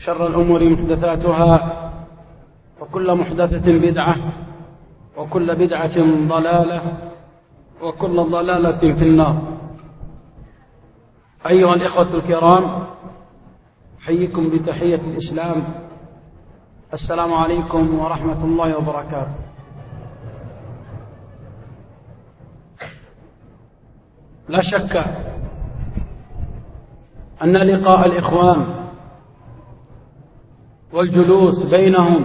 شر الأمور محدثاتها وكل محدثة بدعة وكل بدعة ضلالة وكل ضلالة في النار. أيها الإخوة الكرام أحييكم بتحية الإسلام. السلام عليكم ورحمة الله وبركاته. لا شك أن لقاء الإخوان والجلوس بينهم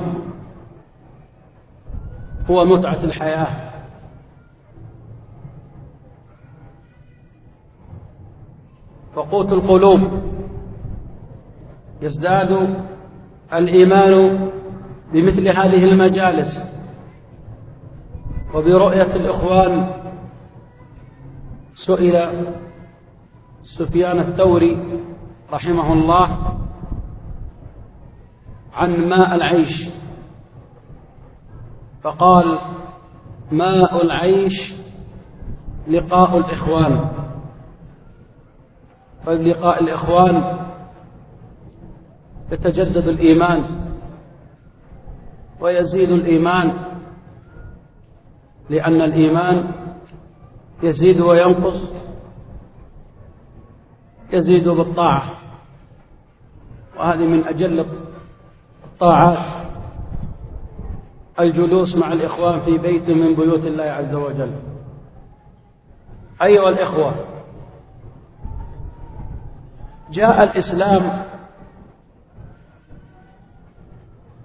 هو متعة الحياة. فقوت القلوب يزداد الإيمان بمثل هذه المجالس. وبرؤية الإخوان سئل سفيان الثوري رحمه الله عن ماء العيش. فقال ماء العيش لقاء الإخوان. فبلقاء الإخوان يتجدد الإيمان ويزيد الإيمان لأن الإيمان يزيد وينقص يزيد بالطاعة. وهذه من أجل الطاعات الجلوس مع الإخوان في بيت من بيوت الله عز وجل. أيها الإخوة جاء الإسلام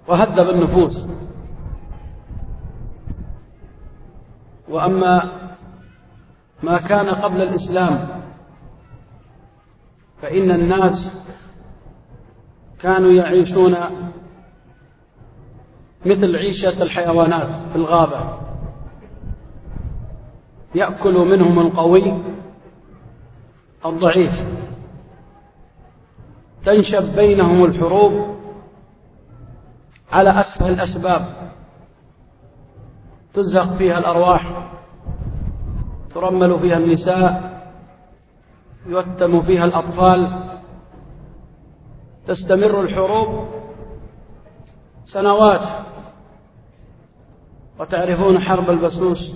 وهذب النفوس. وأما ما كان قبل الإسلام فإن الناس كانوا يعيشون مثل عيشة الحيوانات في الغابة. يأكل منهم القوي الضعيف. تنشب بينهم الحروب على أتفه الأسباب. تزهق فيها الأرواح. ترمل فيها النساء. يتم فيها الأطفال. تستمر الحروب سنوات. وتعرفون حرب البسوس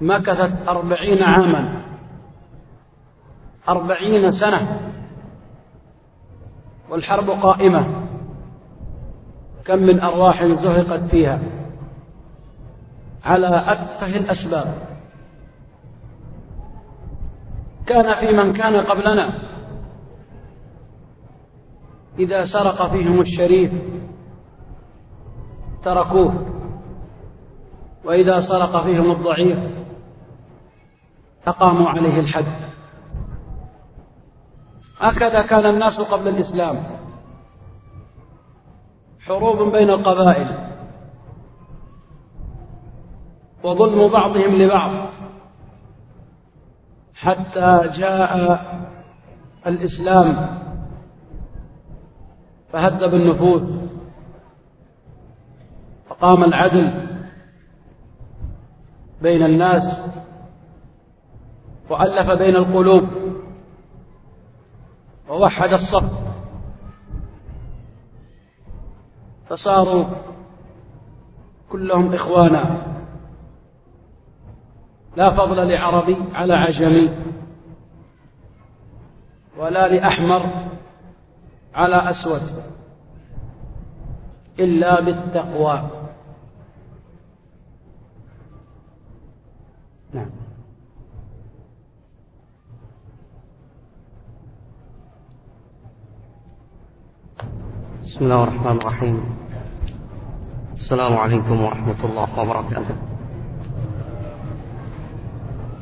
مكثت أربعين عاما. أربعين سنة. والحرب قائمة. كم من أرواح زهقت فيها. على أتفه الأسباب. كان في من كان قبلنا. إذا سرق فيهم الشريف تركوه. وإذا سرق فيهم الضعيف أقاموا عليه الحد. هكذا كان الناس قبل الإسلام. حروب بين القبائل. وظلم بعضهم لبعض. حتى جاء الإسلام. فهذب النفوس وأقام العدل. بين الناس وألف بين القلوب ووحد الصف فصاروا كلهم إخوانا. لا فضل لعربي على عجمي ولا لأحمر على أسود إلا بالتقوى نعم بسم الله الرحمن الرحيم. السلام عليكم ورحمة الله وبركاته.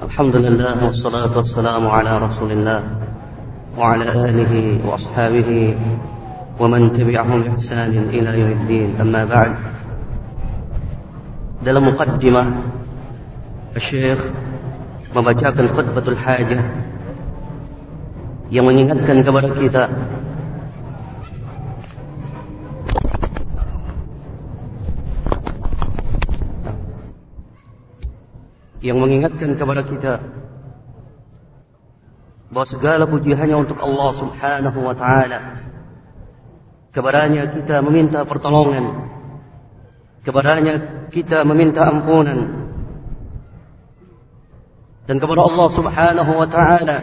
الحمد لله والصلاة والسلام على رسول الله وعلى آله وأصحابه ومن تبعهم بإحسان إلى يوم الدين. أما بعد dalam muqaddimah Syekh membacakan khutbatul hajah yang mengingatkan kepada kita yang mengingatkan kepada kita bahwa segala puji hanya untuk Allah Subhanahu wa taala. Kepadanya kita meminta pertolongan. Kepadanya kita meminta ampunan. Dan kepada Allah Subhanahu wa taala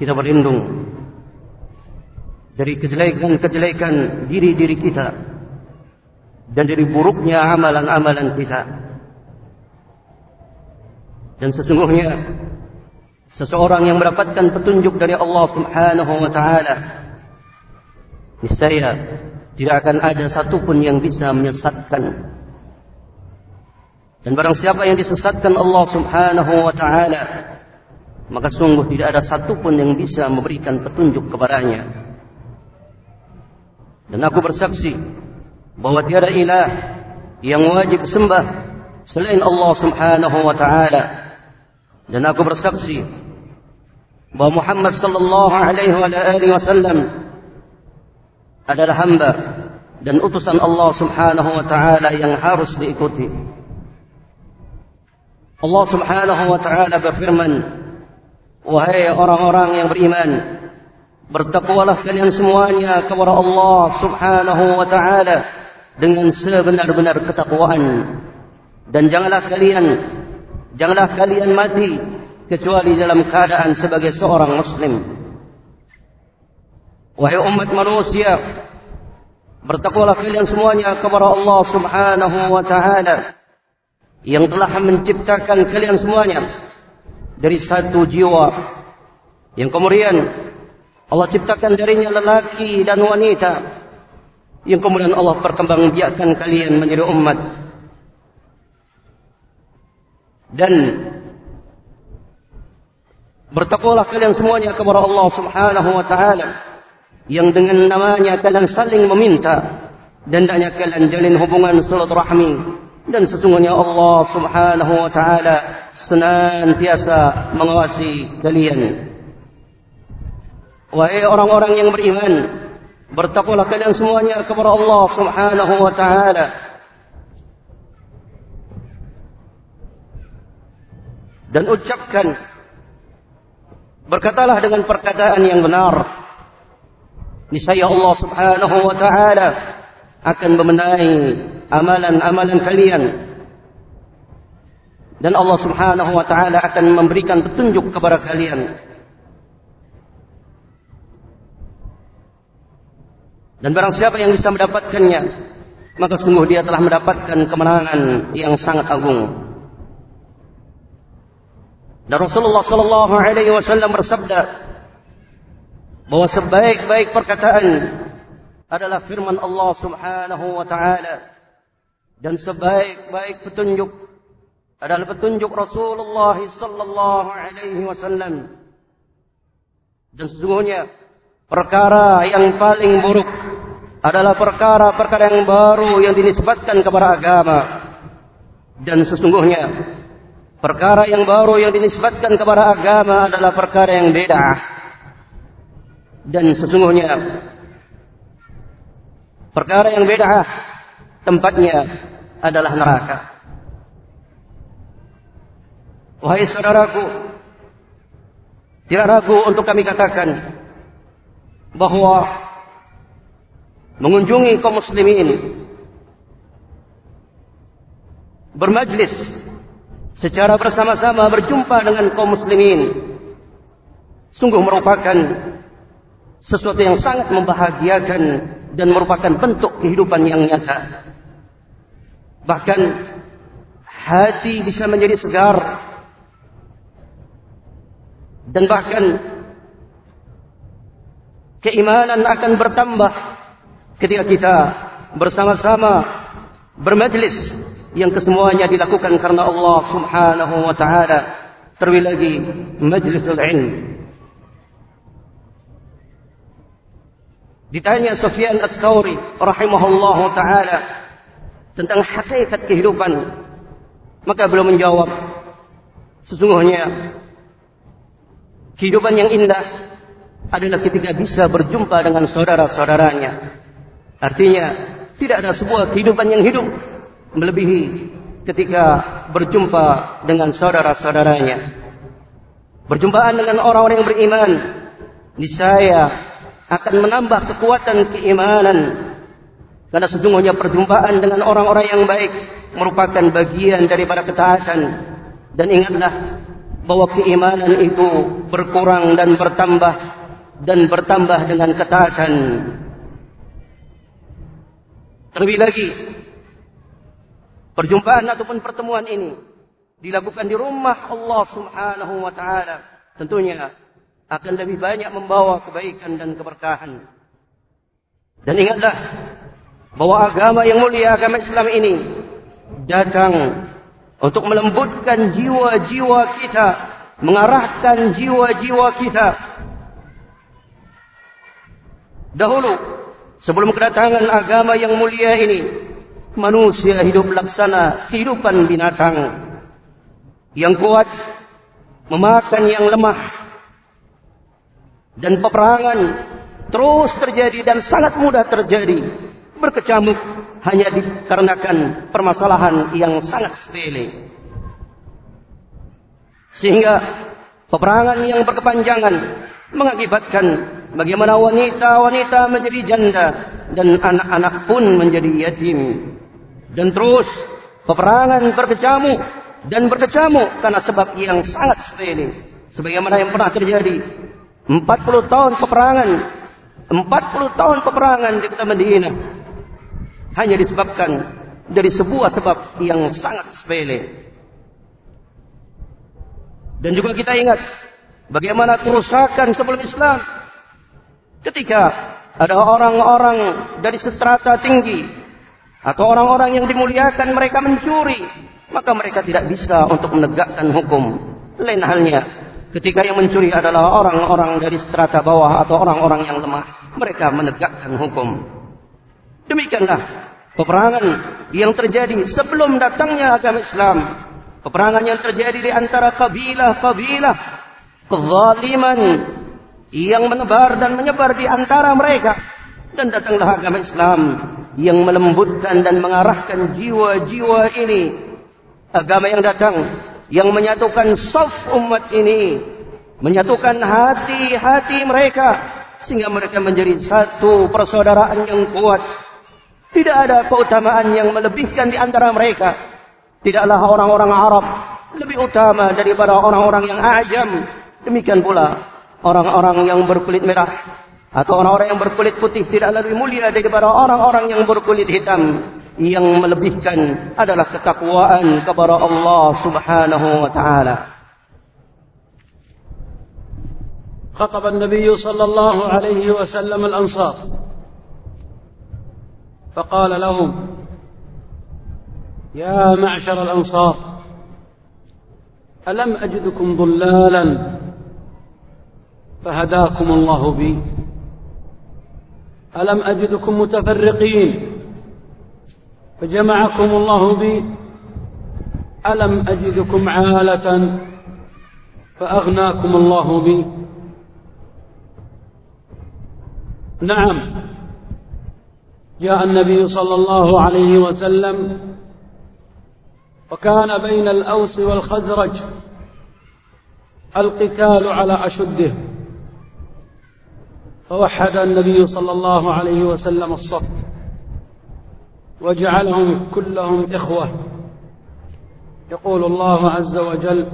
kita berlindung dari kejelekan-kejelekan diri-diri kita dan dari buruknya amalan-amalan kita. Dan sesungguhnya seseorang yang mendapatkan petunjuk dari Allah Subhanahu wa taala niscaya tidak akan ada satupun yang bisa menyesatkan. Dan barang siapa yang disesatkan Allah Subhanahu wa taala maka sungguh tidak ada satupun yang bisa memberikan petunjuk kepadanya. Dan aku bersaksi bahwa tiada ilah yang wajib sembah selain Allah Subhanahu wa taala dan aku bersaksi bahwa Muhammad sallallahu alaihi wasallam adalah hamba dan utusan Allah Subhanahu wa taala yang harus diikuti. Allah Subhanahu wa taala berfirman, "Wahai orang-orang yang beriman, bertakwalah kalian semuanya kepada Allah Subhanahu wa taala dengan sebenar-benar ketakwaan dan janganlah kalian janganlah kalian mati kecuali dalam keadaan sebagai seorang muslim. Wahai umat manusia, bertakwalah kalian semuanya kepada Allah Subhanahu wa taala yang telah menciptakan kalian semuanya dari satu jiwa. Yang kemudian Allah ciptakan darinya lelaki dan wanita. Yang kemudian Allah perkembangbiakkan kalian menjadi umat dan bertakwalah kalian semuanya kepada Allah Subhanahu wa taala yang dengan namanya kalian saling meminta dan hendaknya kalian jalin hubungan silaturahmi dan sesungguhnya Allah Subhanahu wa taala senantiasa mengawasi kalian. Wahai orang-orang yang beriman bertakwalah kalian semuanya kepada Allah Subhanahu wa taala dan ucapkan berkatalah dengan perkataan yang benar niscaya Allah Subhanahu wa taala akan membenahi amalan-amalan kalian. Dan Allah Subhanahu wa taala akan memberikan petunjuk kepada kalian. Dan barang siapa yang bisa mendapatkannya maka sungguh dia telah mendapatkan kemenangan yang sangat agung dan Rasulullah sallallahu alaihi wasallam bersabda bahwa sebaik-baik perkataan adalah firman Allah Subhanahu wa taala dan sebaik-baik petunjuk adalah petunjuk Rasulullah sallallahu alaihi wasallam. Dan sesungguhnya perkara yang paling buruk adalah perkara-perkara yang baru yang dinisbatkan kepada agama. Dan sesungguhnya Perkara yang baru yang dinisbatkan kepada agama adalah perkara yang beda. Dan sesungguhnya perkara yang beda tempatnya adalah neraka. Wahai saudaraku, tidak ragu untuk kami katakan bahwa mengunjungi kaum muslimin bermajlis secara bersama-sama berjumpa dengan kaum muslimin sungguh merupakan sesuatu yang sangat membahagiakan dan merupakan bentuk kehidupan yang nyata. Bahkan hati bisa menjadi segar dan bahkan keimanan akan bertambah ketika kita bersama-sama bermajlis yang kesemuanya dilakukan karena Allah Subhanahu wa taala. Terlebih lagi majlisul ilm. Ditanya Sufyan Ats-Tsauri rahimahullahu taala tentang hakikat kehidupan maka beliau menjawab sesungguhnya kehidupan yang indah adalah ketika bisa berjumpa dengan saudara-saudaranya. Artinya tidak ada sebuah kehidupan yang hidup melebihi ketika berjumpa dengan saudara-saudaranya. Berjumpaan dengan orang-orang yang beriman, niscaya akan menambah kekuatan keimanan. Karena sejujurnya perjumpaan dengan orang-orang yang baik merupakan bagian daripada ketaatan. Dan ingatlah bahwa keimanan itu berkurang dan bertambah dan bertambah dengan ketaatan. Terlebih lagi Perjumpaan ataupun pertemuan ini dilakukan di rumah Allah Subhanahu wa taala tentunya akan lebih banyak membawa kebaikan dan keberkahan. Dan ingatlah bahwa agama yang mulia agama Islam ini datang untuk melembutkan jiwa-jiwa kita, mengarahkan jiwa-jiwa kita. Dahulu sebelum kedatangan agama yang mulia ini manusia hidup laksana kehidupan binatang. Yang kuat memakan yang lemah. Dan peperangan terus terjadi dan sangat mudah terjadi. Berkecamuk hanya dikarenakan permasalahan yang sangat sepele. Sehingga peperangan yang berkepanjangan mengakibatkan bagaimana wanita-wanita menjadi janda dan anak-anak pun menjadi yatim dan terus peperangan berkecamuk dan berkecamuk karena sebab yang sangat sepele. Sebagaimana yang pernah terjadi 40 tahun peperangan 40 tahun peperangan di kota Madinah hanya disebabkan dari sebuah sebab yang sangat sepele. Dan juga kita ingat bagaimana kerusakan sebelum Islam ketika ada orang-orang dari strata tinggi atau orang-orang yang dimuliakan mereka mencuri, maka mereka tidak bisa untuk menegakkan hukum. Lain halnya, ketika yang mencuri adalah orang-orang dari strata bawah atau orang-orang yang lemah, mereka menegakkan hukum. Demikianlah peperangan yang terjadi sebelum datangnya agama Islam. Peperangan yang terjadi di antara kabilah-kabilah kezaliman yang menebar dan menyebar di antara mereka dan datanglah agama Islam yang melembutkan dan mengarahkan jiwa-jiwa ini. Agama yang datang yang menyatukan saf umat ini, menyatukan hati-hati mereka sehingga mereka menjadi satu persaudaraan yang kuat. Tidak ada keutamaan yang melebihkan di antara mereka. Tidaklah orang-orang Arab lebih utama daripada orang-orang yang ajam. Demikian pula orang-orang yang berkulit merah atau orang-orang yang berkulit putih tidak lebih mulia daripada orang-orang yang berkulit hitam yang melebihkan adalah ketakwaan kepada Allah Subhanahu wa taala. خطب النبي صلى الله عليه وسلم الأنصار فقال لهم يا معشر الأنصار ألم أجدكم ضلالا فهداكم الله بي ألم أجدكم متفرقين فجمعكم الله بي ألم أجدكم عالة فأغناكم الله بي نعم جاء النبي صلى الله عليه وسلم وكان بين الأوس والخزرج القتال على أشده فوحد النبي صلى الله عليه وسلم الصف وجعلهم كلهم إخوة. يقول الله عز وجل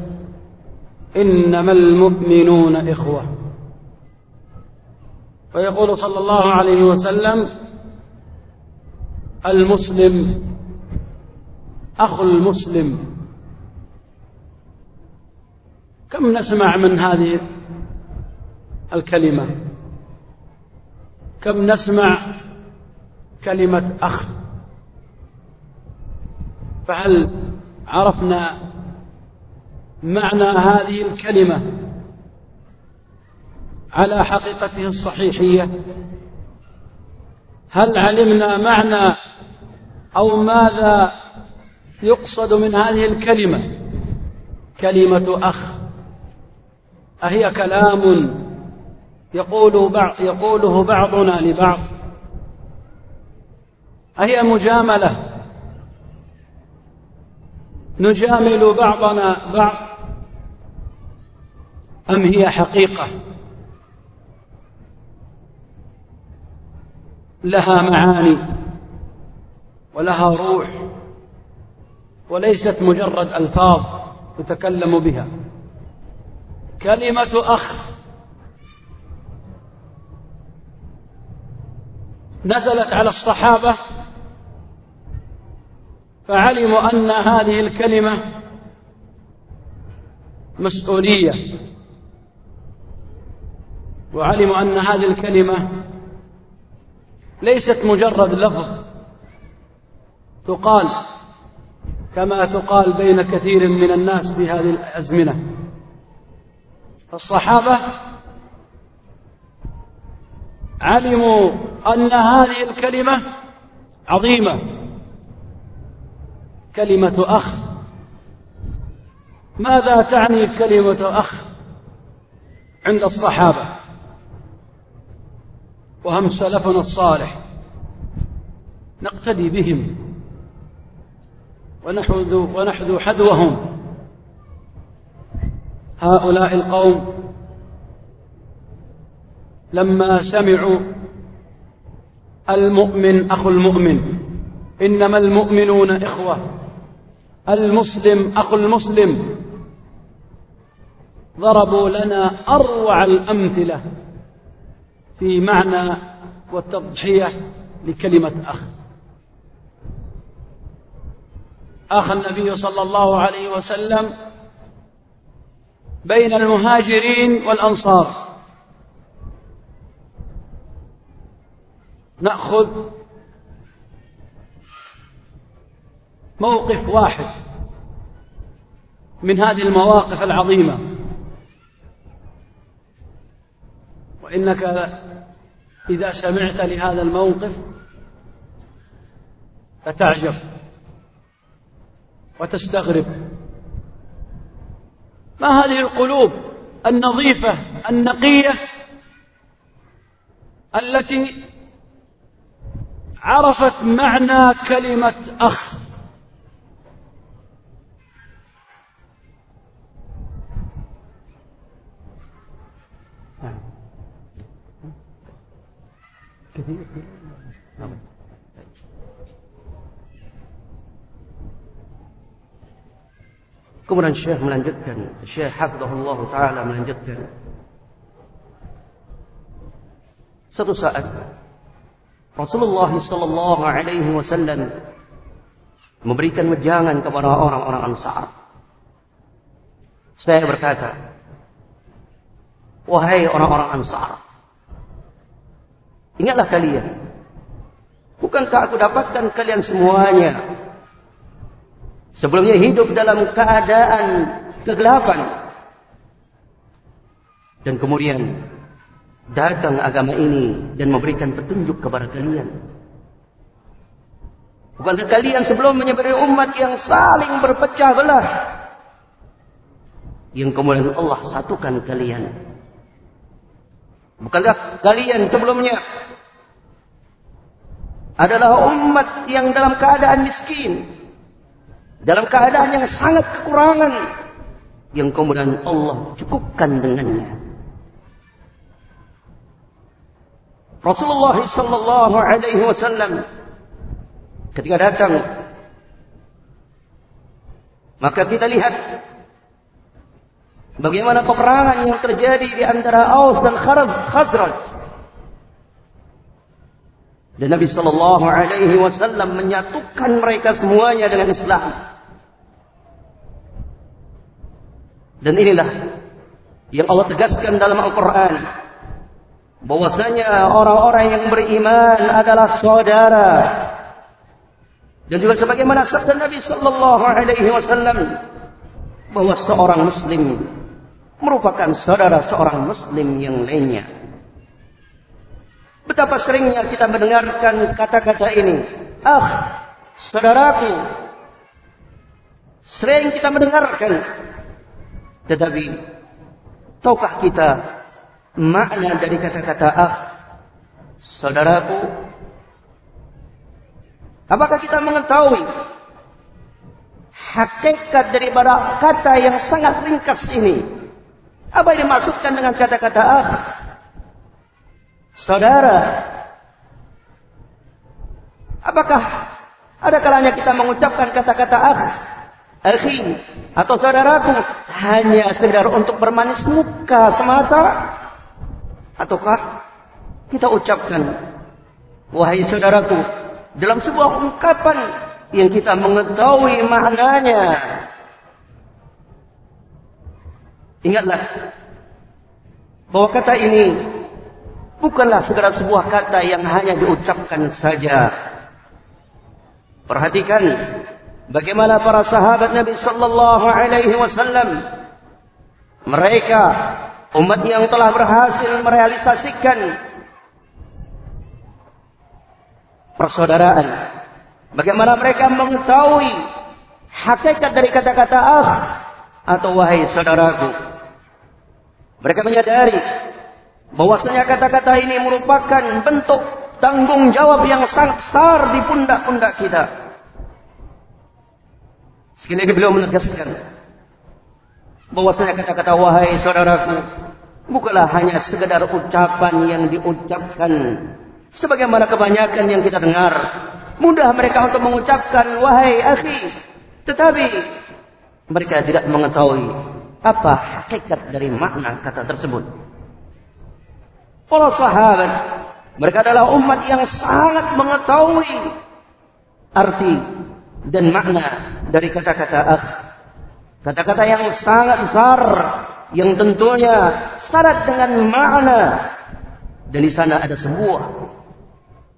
إنما المؤمنون إخوة. ويقول صلى الله عليه وسلم المسلم أخو المسلم. كم نسمع من هذه الكلمة؟ كم نسمع كلمة أخ؟ فهل عرفنا معنى هذه الكلمة على حقيقته الصحيحية؟ هل علمنا معنى أو ماذا يقصد من هذه الكلمة؟ كلمة أخ. أهي كلام يقول بعض يقوله بعضنا لبعض. أهي مجاملة. نجامل بعضنا بعض. أم هي حقيقة؟ لها معاني ولها روح وليست مجرد ألفاظ يتكلم بها. كلمة أخ نزلت على الصحابة فعلموا أن هذه الكلمة مسؤولية. وعلموا أن هذه الكلمة ليست مجرد لفظ. تقال كما تقال بين كثير من الناس في هذه الأزمنة. الصحابة علموا أن هذه الكلمة عظيمة. كلمة أخ. ماذا تعني كلمة أخ عند الصحابة؟ وهم سلفنا الصالح. نقتدي بهم. ونحذو, حذوهم. هؤلاء القوم لما سمعوا المؤمن أخو المؤمن إنما المؤمنون إخوة المسلم أخو المسلم ضربوا لنا أروع الأمثلة في معنى والتضحية لكلمة أخ. أخ النبي صلى الله عليه وسلم بين المهاجرين والأنصار. نأخذ موقف واحد من هذه المواقف العظيمة. وإنك إذا سمعت لهذا الموقف فتعجب وتستغرب. ما هذه القلوب النظيفة النقية التي عرفت معنى كلمة أخ. كبرا الشيخ من جدا الشيخ حفظه الله تعالى من جدا ستسأل. Rasulullah Sallallahu Alaihi Wasallam memberikan wejangan kepada orang-orang Ansar. Saya berkata, wahai orang-orang Ansar, Ingatlah kalian. Bukankah aku dapatkan kalian semuanya sebelumnya hidup dalam keadaan kegelapan dan kemudian datang agama ini dan memberikan petunjuk kepada kalian. Bukankah kalian sebelum menyebari umat yang saling berpecah belah yang kemudian Allah satukan kalian. Bukankah kalian sebelumnya adalah umat yang dalam keadaan miskin dalam keadaan yang sangat kekurangan yang kemudian Allah cukupkan dengannya. Rasulullah sallallahu alaihi wasallam ketika datang maka kita lihat bagaimana peperangan yang terjadi di antara Aus dan Khazraj. Dan Nabi sallallahu alaihi wasallam menyatukan mereka semuanya dengan Islam. Dan inilah yang Allah tegaskan dalam Al-Quran. Bahwasanya orang-orang yang beriman adalah saudara. Dan juga sebagaimana sabda Nabi Sallallahu Alaihi Wasallam bahwa seorang Muslim merupakan saudara seorang Muslim yang lainnya. Betapa seringnya kita mendengarkan kata-kata ini. Ah, saudaraku. Sering kita mendengarkan tetapi tahukah kita makna dari kata-kata ah saudaraku? Apakah kita mengetahui hakikat daripada kata yang sangat ringkas ini? Apa yang dimaksudkan dengan kata-kata ah? Saudara. Apakah ada kalanya kita mengucapkan kata-kata ah akhi atau saudaraku hanya sekedar untuk bermanis muka semata ataukah kita ucapkan wahai saudaraku dalam sebuah ungkapan yang kita mengetahui maknanya. Ingatlah bahwa kata ini bukanlah sekedar sebuah kata yang hanya diucapkan saja. Perhatikan Bagaimana para sahabat Nabi sallallahu alaihi wasallam mereka umat yang telah berhasil merealisasikan persaudaraan. Bagaimana mereka mengetahui hakikat dari kata-kata ah atau wahai saudaraku. Mereka menyadari bahwasanya kata-kata ini merupakan bentuk tanggung jawab yang sangat besar di pundak-pundak kita. Sekali lagi beliau menegaskan bahwasanya kata-kata wahai saudaraku bukanlah hanya sekedar ucapan yang diucapkan sebagaimana kebanyakan yang kita dengar. Mudah mereka untuk mengucapkan wahai akhi, tetapi mereka tidak mengetahui apa hakikat dari makna kata tersebut. Para sahabat mereka adalah umat yang sangat mengetahui arti dan makna dari kata-kata akh. Kata-kata yang sangat besar yang tentunya syarat dengan makna dan di sana ada sebuah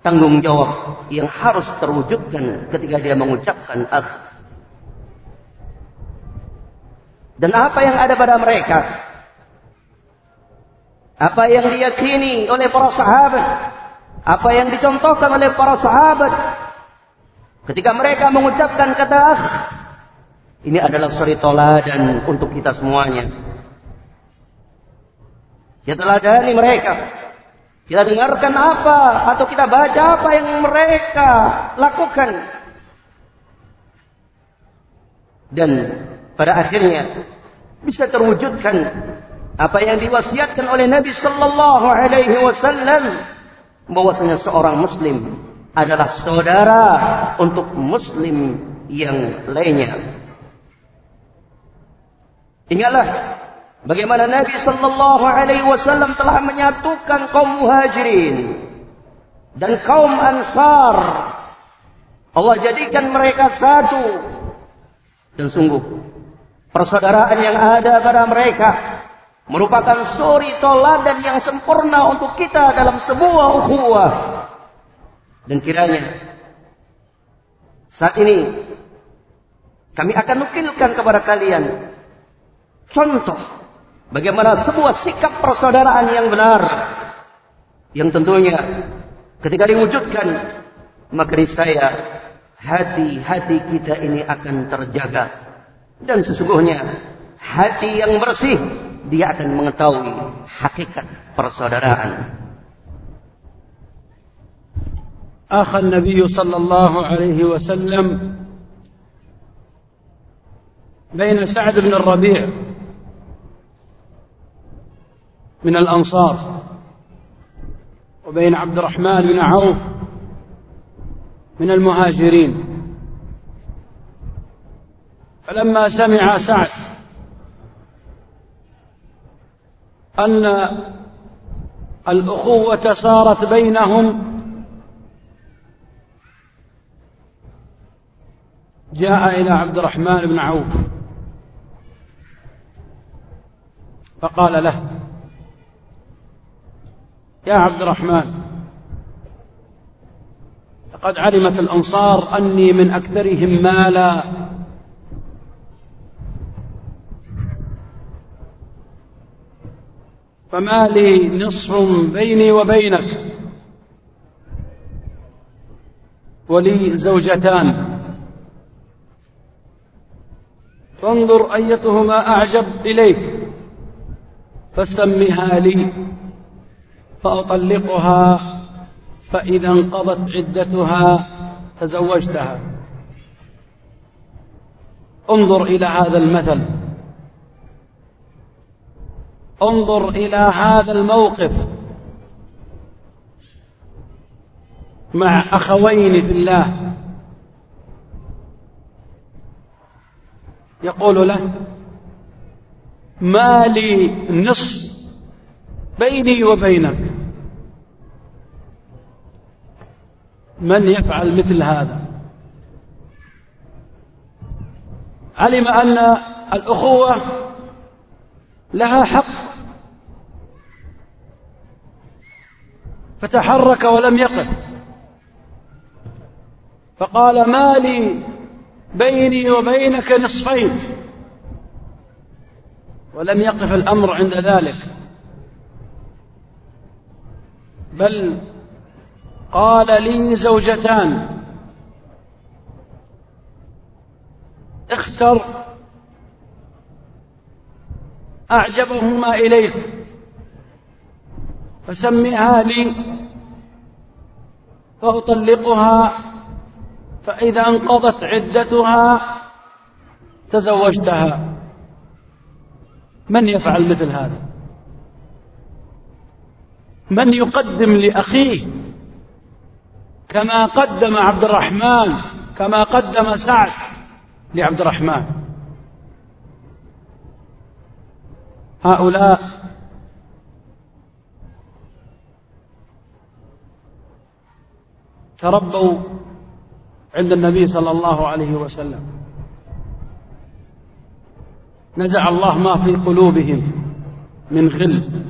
tanggung jawab yang harus terwujudkan ketika dia mengucapkan akh. Dan apa yang ada pada mereka? Apa yang diyakini oleh para sahabat? Apa yang dicontohkan oleh para sahabat Ketika mereka mengucapkan kata ah, ini adalah suri toladan untuk kita semuanya. Kita teladani mereka. Kita dengarkan apa atau kita baca apa yang mereka lakukan. Dan pada akhirnya bisa terwujudkan apa yang diwasiatkan oleh Nabi sallallahu alaihi wasallam bahwasanya seorang muslim adalah saudara untuk muslim yang lainnya. Ingatlah bagaimana Nabi sallallahu alaihi wasallam telah menyatukan kaum Muhajirin dan kaum Ansar. Allah jadikan mereka satu. Dan sungguh persaudaraan yang ada pada mereka merupakan suri toladan yang sempurna untuk kita dalam sebuah ukhuwah dan kiranya saat ini kami akan nukilkan kepada kalian contoh bagaimana sebuah sikap persaudaraan yang benar yang tentunya ketika diwujudkan maka saya hati-hati kita ini akan terjaga dan sesungguhnya hati yang bersih dia akan mengetahui hakikat persaudaraan أخى النبي صلى الله عليه وسلم بين سعد بن الربيع من الأنصار وبين عبد الرحمن بن عوف من المهاجرين. فلما سمع سعد أن الأخوة صارت بينهم جاء إلى عبد الرحمن بن عوف فقال له يا عبد الرحمن لقد علمت الأنصار أني من أكثرهم مالا. فما لي نصف بيني وبينك ولي زوجتان. فانظر أيتهما أعجب إليك فسمها لي. فأطلقها فإذا انقضت عدتها تزوجتها. انظر إلى هذا المثل. انظر إلى هذا الموقف. مع أخوين في الله. يقول له ما لي نصف بيني وبينك. من يفعل مثل هذا؟ علم أن الأخوة لها حق. فتحرك ولم يقف. فقال ما لي بيني وبينك نصفين. ولم يقف الأمر عند ذلك. بل قال لي زوجتان. اختر. أعجبهما إليك. فسمها لي. فأطلقها. فإذا انقضت عدتها تزوجتها. من يفعل مثل هذا؟ من يقدم لأخيه؟ كما قدم عبد الرحمن كما قدم سعد لعبد الرحمن هؤلاء تربوا عند النبي صلى الله عليه وسلم. نزع الله ما في قلوبهم من غل.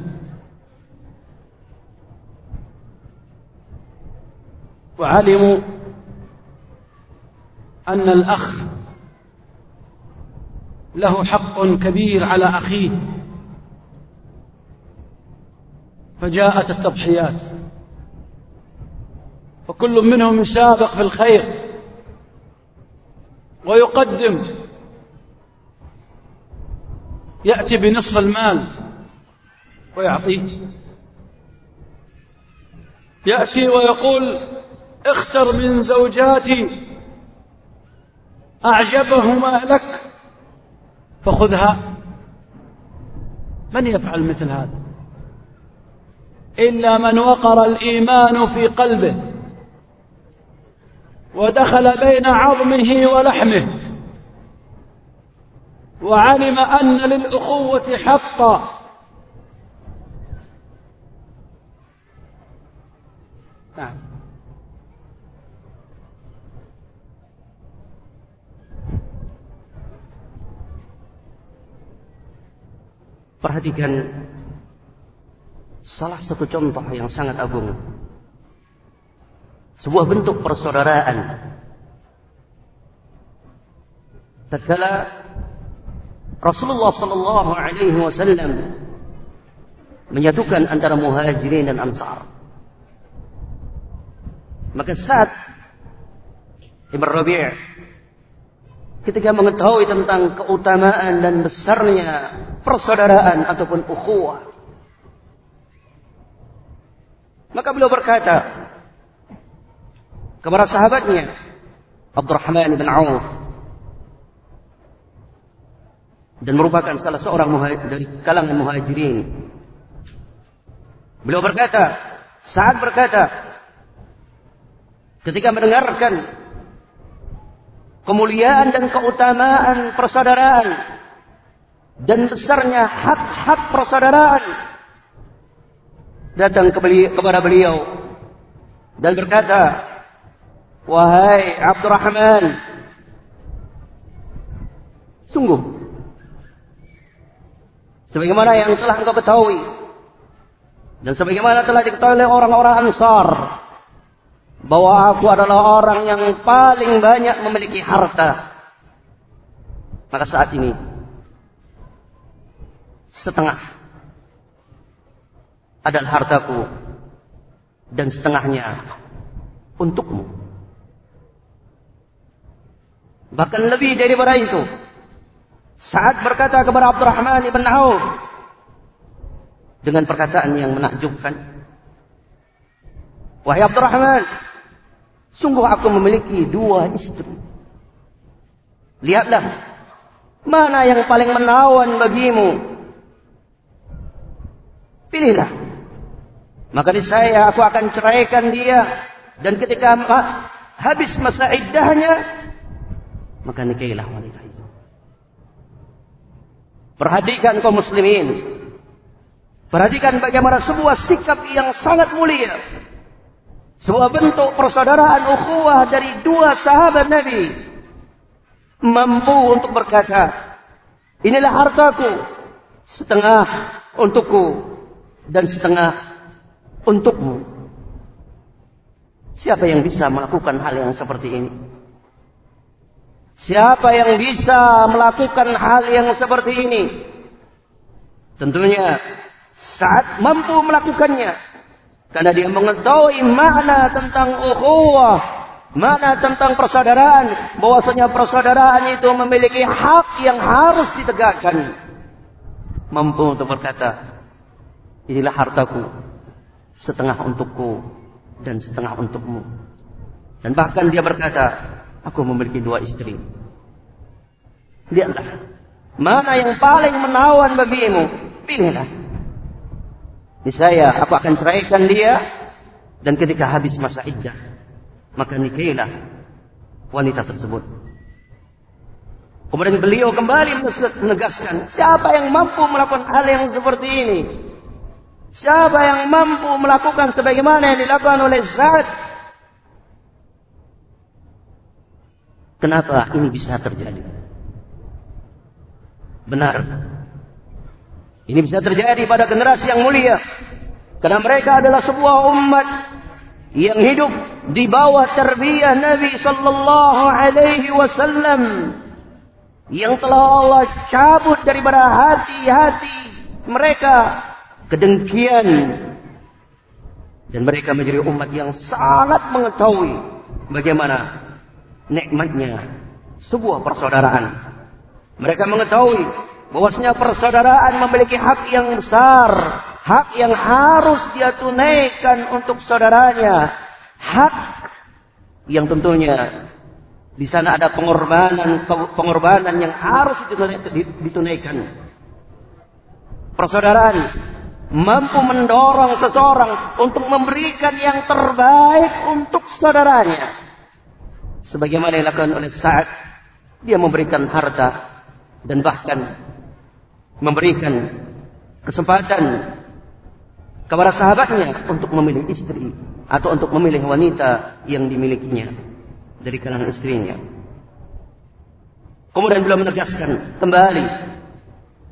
وعلموا أن الأخ له حق كبير على أخيه فجاءت التضحيات. فكل منهم يسابق في الخير ويقدم. يأتي بنصف المال ويعطيه يأتي ويقول اختر من زوجاتي أعجبهما لك فخذها. من يفعل مثل هذا؟ إلا من وقر الإيمان في قلبه ودخل بين عظمه ولحمه وعلم أن للأخوة حقا. نعم. Perhatikan salah satu contoh yang sangat agung. Sebuah bentuk persaudaraan. Tatkala Rasulullah sallallahu alaihi wasallam menyatukan antara Muhajirin dan Ansar. Maka saat Ibn Rabi' ketika mengetahui tentang keutamaan dan besarnya persaudaraan ataupun ukhuwah. Maka beliau berkata kepada sahabatnya Abdurrahman bin Auf, dan merupakan salah seorang dari kalangan muhajirin. Beliau berkata, saat berkata, ketika mendengarkan kemuliaan dan keutamaan persaudaraan dan besarnya hak-hak persaudaraan datang kepada beliau dan berkata, Wahai Abdurrahman, sungguh, sebagaimana yang telah engkau ketahui, dan sebagaimana telah diketahui oleh orang-orang Ansar, bahwa aku adalah orang yang paling banyak memiliki harta. Maka saat ini, setengah adalah hartaku dan setengahnya untukmu. Bahkan lebih daripada itu. Saat berkata kepada Abdurrahman ibn Auf. Dengan perkataan yang menakjubkan. Wahai Abdurrahman. Sungguh aku memiliki dua istri. Lihatlah. Mana yang paling menawan bagimu. Pilihlah. Maka saya aku akan ceraikan dia. Dan ketika habis masa iddahnya maka nikahilah wanita itu. Perhatikan kaum muslimin. Perhatikan bagaimana sebuah sikap yang sangat mulia. Sebuah bentuk persaudaraan ukhuwah dari dua sahabat Nabi. Mampu untuk berkata, inilah hartaku. Setengah untukku. Dan setengah untukmu. Siapa yang bisa melakukan hal yang seperti ini? Siapa yang bisa melakukan hal yang seperti ini? Tentunya saat mampu melakukannya. Karena dia mengetahui makna tentang ukhuwah. Makna tentang persaudaraan. Bahwasanya persaudaraan itu memiliki hak yang harus ditegakkan. Mampu untuk berkata. Inilah hartaku. Setengah untukku. Dan setengah untukmu. Dan bahkan dia berkata. Aku memiliki dua istri. Lihatlah. Mana yang paling menawan bagimu? Pilihlah. Ini saya, aku akan ceraikan dia. Dan ketika habis masa iddah. Maka nikahilah wanita tersebut. Kemudian beliau kembali menegaskan. Siapa yang mampu melakukan hal yang seperti ini? Siapa yang mampu melakukan sebagaimana yang dilakukan oleh Zaid Kenapa ini bisa terjadi? Benar. Ini bisa terjadi pada generasi yang mulia. Karena mereka adalah sebuah umat yang hidup di bawah terbiah Nabi sallallahu alaihi wasallam yang telah Allah cabut daripada hati-hati mereka kedengkian dan mereka menjadi umat yang sangat mengetahui bagaimana nikmatnya sebuah persaudaraan. Mereka mengetahui bahwasanya persaudaraan memiliki hak yang besar, hak yang harus dia tunaikan untuk saudaranya, hak yang tentunya di sana ada pengorbanan pengorbanan yang harus ditunaikan. Persaudaraan mampu mendorong seseorang untuk memberikan yang terbaik untuk saudaranya. Sebagaimana dilakukan oleh Sa'ad dia memberikan harta dan bahkan memberikan kesempatan kepada sahabatnya untuk memilih istri atau untuk memilih wanita yang dimilikinya dari kalangan istrinya. Kemudian beliau menegaskan kembali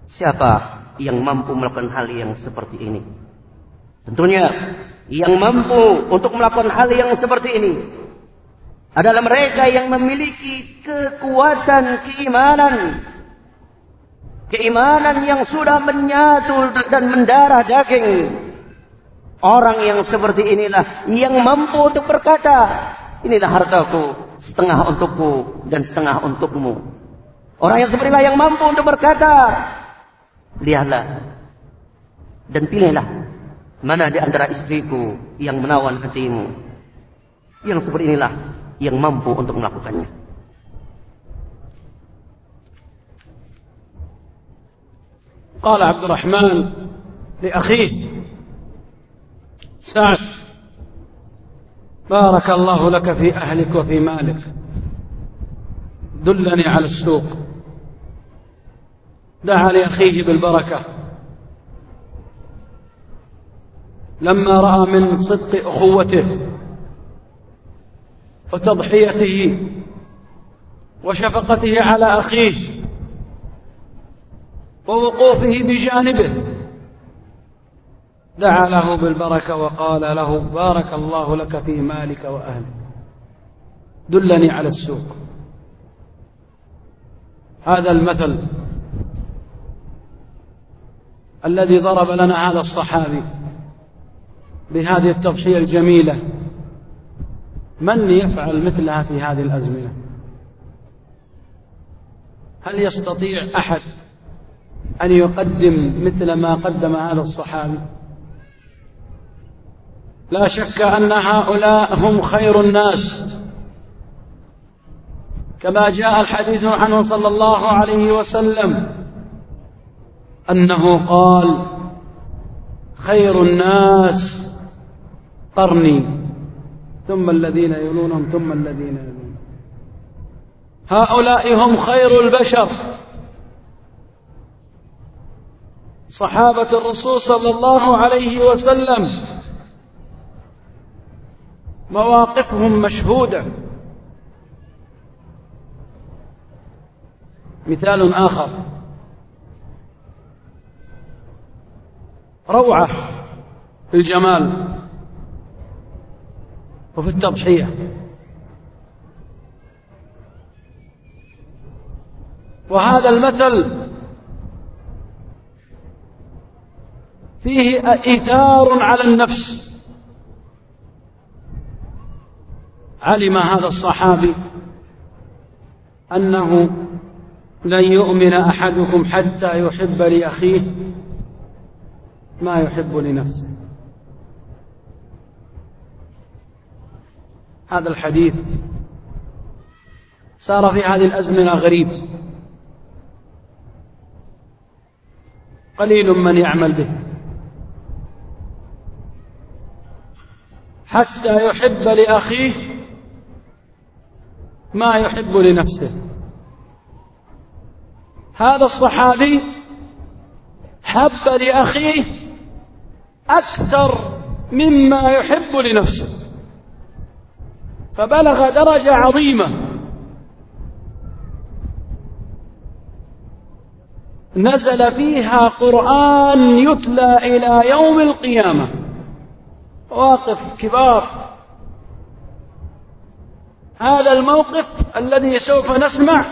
siapa yang mampu melakukan hal yang seperti ini. Tentunya yang mampu untuk melakukan hal yang seperti ini adalah mereka yang memiliki kekuatan keimanan. Keimanan yang sudah menyatu dan mendarah daging. Orang yang seperti inilah yang mampu untuk berkata, inilah hartaku, setengah untukku dan setengah untukmu. Orang yang seperti inilah yang mampu untuk berkata, lihatlah dan pilihlah mana di antara istriku yang menawan hatimu. Yang seperti inilah yang mampu untuk melakukannya. قال عبد الرحمن لأخيه سعد بارك الله لك في أهلك وفي مالك دلني على السوق دعا لأخيه بالبركة. لما رأى من صدق أخوته وتضحيته وشفقته على أخيه ووقوفه بجانبه. دعا له بالبركة وقال له بارك الله لك في مالك وأهلك. دلني على السوق. هذا المثل الذي ضرب لنا هذا الصحابي بهذه التضحية الجميلة. من يفعل مثلها في هذه الأزمنة؟ هل يستطيع أحد أن يقدم مثل ما قدم هذا الصحابي. لا شك أن هؤلاء هم خير الناس. كما جاء الحديث عنه صلى الله عليه وسلم أنه قال خير الناس قرني ثم الذين يلونهم ثم الذين يلونهم. هؤلاء هم خير البشر. صحابة الرسول صلى الله عليه وسلم مواقفهم مشهودة. مثال آخر. روعة في الجمال وفي التضحية. وهذا المثل فيه إيثار على النفس. علم هذا الصحابي أنه لن يؤمن أحدكم حتى يحب لأخيه ما يحب لنفسه. هذا الحديث صار في هذه الأزمنة غريب. قليل من يعمل به. حتى يحب لأخيه ما يحب لنفسه. هذا الصحابي حب لأخيه أكثر مما يحب لنفسه. فبلغ درجة عظيمة. نزل فيها قرآن يتلى إلى يوم القيامة. مواقف كبار. هذا الموقف الذي سوف نسمع.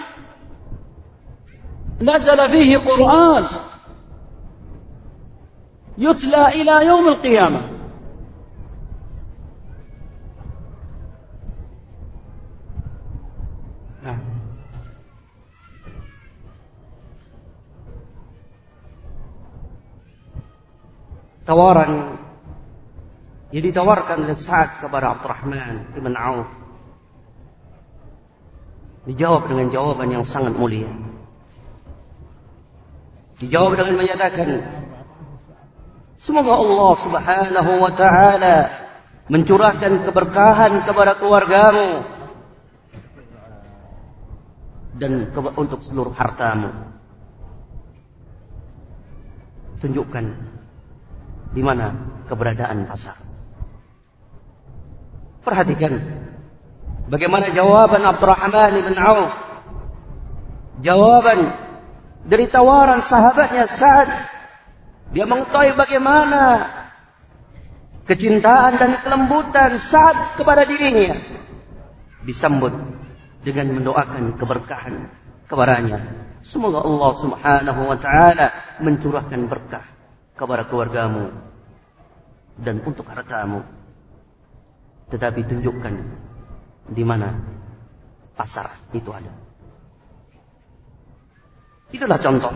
نزل فيه قرآن يتلى إلى يوم القيامة. نعم. Yang ditawarkan oleh Sa'ad kepada Abdurrahman Ibn Auf. Dijawab dengan jawaban yang sangat mulia. Dijawab dengan menyatakan semoga Allah Subhanahu wa taala mencurahkan keberkahan kepada keluargamu dan untuk seluruh hartamu. Tunjukkan di mana keberadaan pasar perhatikan Bagaimana jawaban Abdurrahman bin Auf? Jawaban dari tawaran sahabatnya Sa'ad. Dia mengetahui bagaimana kecintaan dan kelembutan Sa'ad kepada dirinya. Disambut dengan mendoakan keberkahan kepadanya. Semoga Allah subhanahu wa ta'ala mencurahkan berkah kepada keluargamu dan untuk hartamu. Tetapi tunjukkan di mana pasar itu ada. Itulah contoh.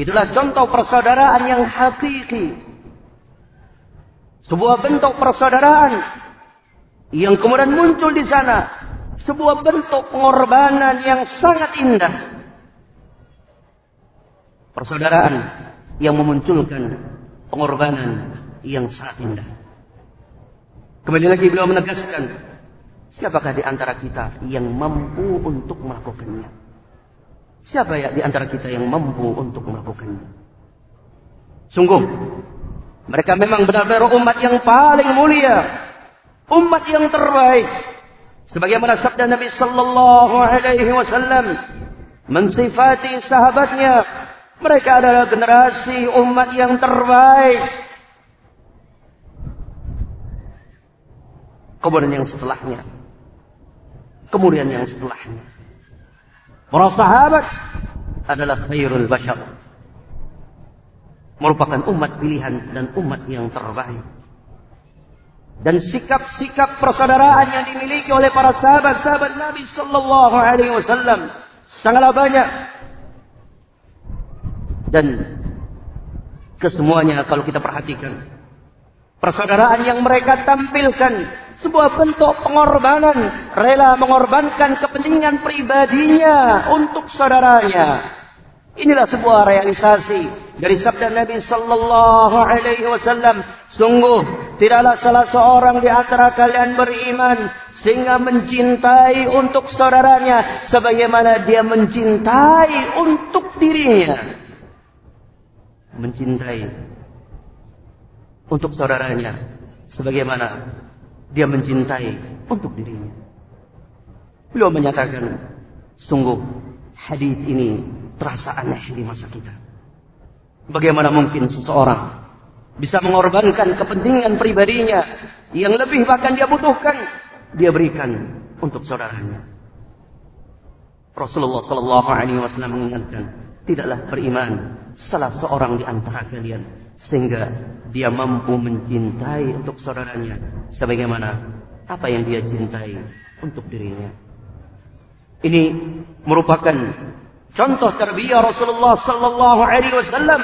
Itulah contoh persaudaraan yang hakiki. Sebuah bentuk persaudaraan yang kemudian muncul di sana. Sebuah bentuk pengorbanan yang sangat indah. persaudaraan yang memunculkan pengorbanan yang sangat indah. Kembali lagi beliau menegaskan, siapakah di antara kita yang mampu untuk melakukannya? Siapa ya di antara kita yang mampu untuk melakukannya? Sungguh, mereka memang benar-benar umat yang paling mulia, umat yang terbaik. Sebagaimana sabda Nabi sallallahu alaihi wasallam mensifati sahabatnya, mereka adalah generasi umat yang terbaik kemudian yang setelahnya, kemudian yang setelahnya. Para sahabat adalah khairul bashar. Merupakan umat pilihan dan umat yang terbaik. Dan sikap-sikap persaudaraan yang dimiliki oleh para sahabat-sahabat Nabi Sallallahu Alaihi Wasallam sangatlah banyak. Dan kesemuanya kalau kita perhatikan persaudaraan yang mereka tampilkan sebuah bentuk pengorbanan, rela mengorbankan kepentingan pribadinya untuk saudaranya. Inilah sebuah realisasi dari sabda Nabi sallallahu alaihi wasallam, sungguh tidaklah salah seorang di antara kalian beriman sehingga mencintai untuk saudaranya sebagaimana dia mencintai untuk dirinya. Mencintai untuk saudaranya sebagaimana dia mencintai untuk dirinya. Beliau menyatakan, sungguh hadis ini terasa aneh di masa kita. Bagaimana mungkin seseorang bisa mengorbankan kepentingan pribadinya yang lebih bahkan dia butuhkan, dia berikan untuk saudaranya. Rasulullah Sallallahu Alaihi Wasallam mengingatkan, tidaklah beriman salah seorang di antara kalian sehingga dia mampu mencintai untuk saudaranya sebagaimana apa yang dia cintai untuk dirinya. Ini merupakan contoh terbiar Rasulullah sallallahu alaihi wasallam